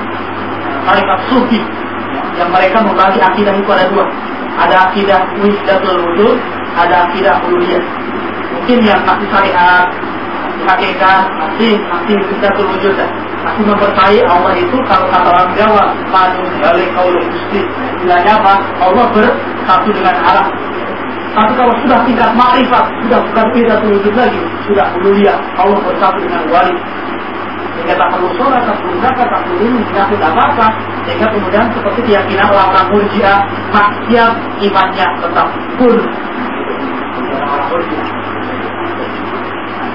malaikat sufi yang mereka membagi akidah itu ada dua. Ada akidah wihdatul wujud, ada akidah uluhiyah. Mungkin yang masih syariat, hakikat, masih masih wihdatul wujud aku mempercayai Allah itu kalau kata orang Jawa manu balik kaulul gusti istilahnya apa Allah bersatu dengan Allah tapi kalau sudah tingkat makrifat sudah bukan beda wujud lagi sudah uluhiyah Allah bersatu dengan wali sehingga tak perlu sholat, tak perlu zakat, tak perlu ini, tidak apa apa sehingga kemudian seperti keyakinan orang-orang murjiah maksiat imannya tetap pun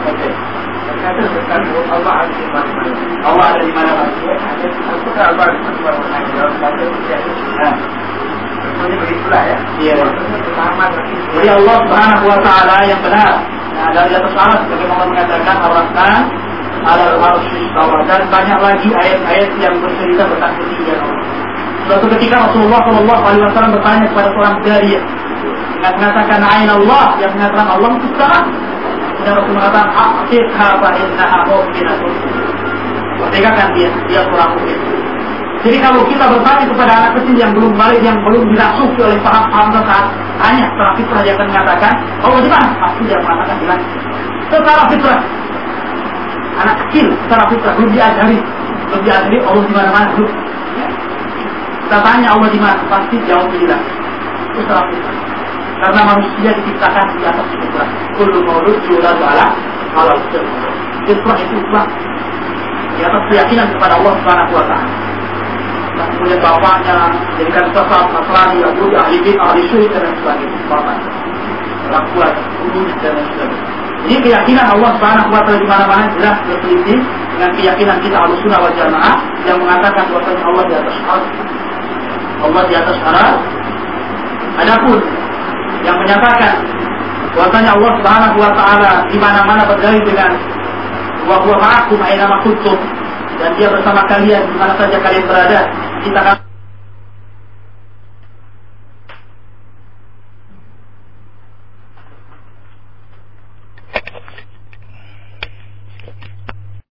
Oke. Allah ada di mana Allah ada di mana Allah ya. Iya. Jadi Allah Subhanahu wa taala yang benar. Nah, dari atas aras bagaimana mengatakan Ar-Rahman ala arsy dan banyak lagi ayat-ayat yang bercerita tentang ketinggian Allah. Suatu ketika Rasulullah Shallallahu Alaihi Wasallam bertanya kepada seorang jariah yang mengatakan Ain Allah yang mengatakan Allah itu sekarang dan Rasul mengatakan Aktifha fa innaha mu'minatun Merdekakan dia, dia kurang mungkin jadi kalau kita bertanya kepada anak kecil yang belum balik, yang belum dirasuki oleh paham-paham saat tanya secara fitrah dia akan mengatakan, oh di mana? Pasti dia mengatakan mana? Secara fitrah. Anak kecil secara fitrah belum diajari, belum diajari Allah di mana-mana belum. Ya. Kita tanya Allah di mana? Pasti jauh tidak. Itu secara fitrah. Karena manusia diciptakan di atas fitrah. Kullu maulud yuladu ala halal fitrah itu fitrah di atas keyakinan kepada Allah Subhanahu wa taala. Dan kemudian bapaknya jadikan sesat, Nasrani, Yahudi, ahli bid'ah, ahli syuhid dan sebagainya. Bapaknya. Orang guru dan sebagainya. Ini keyakinan Allah Subhanahu wa taala di mana-mana jelas berselisih dengan keyakinan kita Ahlus Sunnah wal Jamaah yang mengatakan bahwasanya Allah di atas arsh. Allah di atas arsh. Adapun yang menyatakan bahwasanya Allah Subhanahu wa taala di mana-mana berdalil dengan wa huwa ma'akum aina ma dan dia bersama kalian di mana saja kalian berada kita akan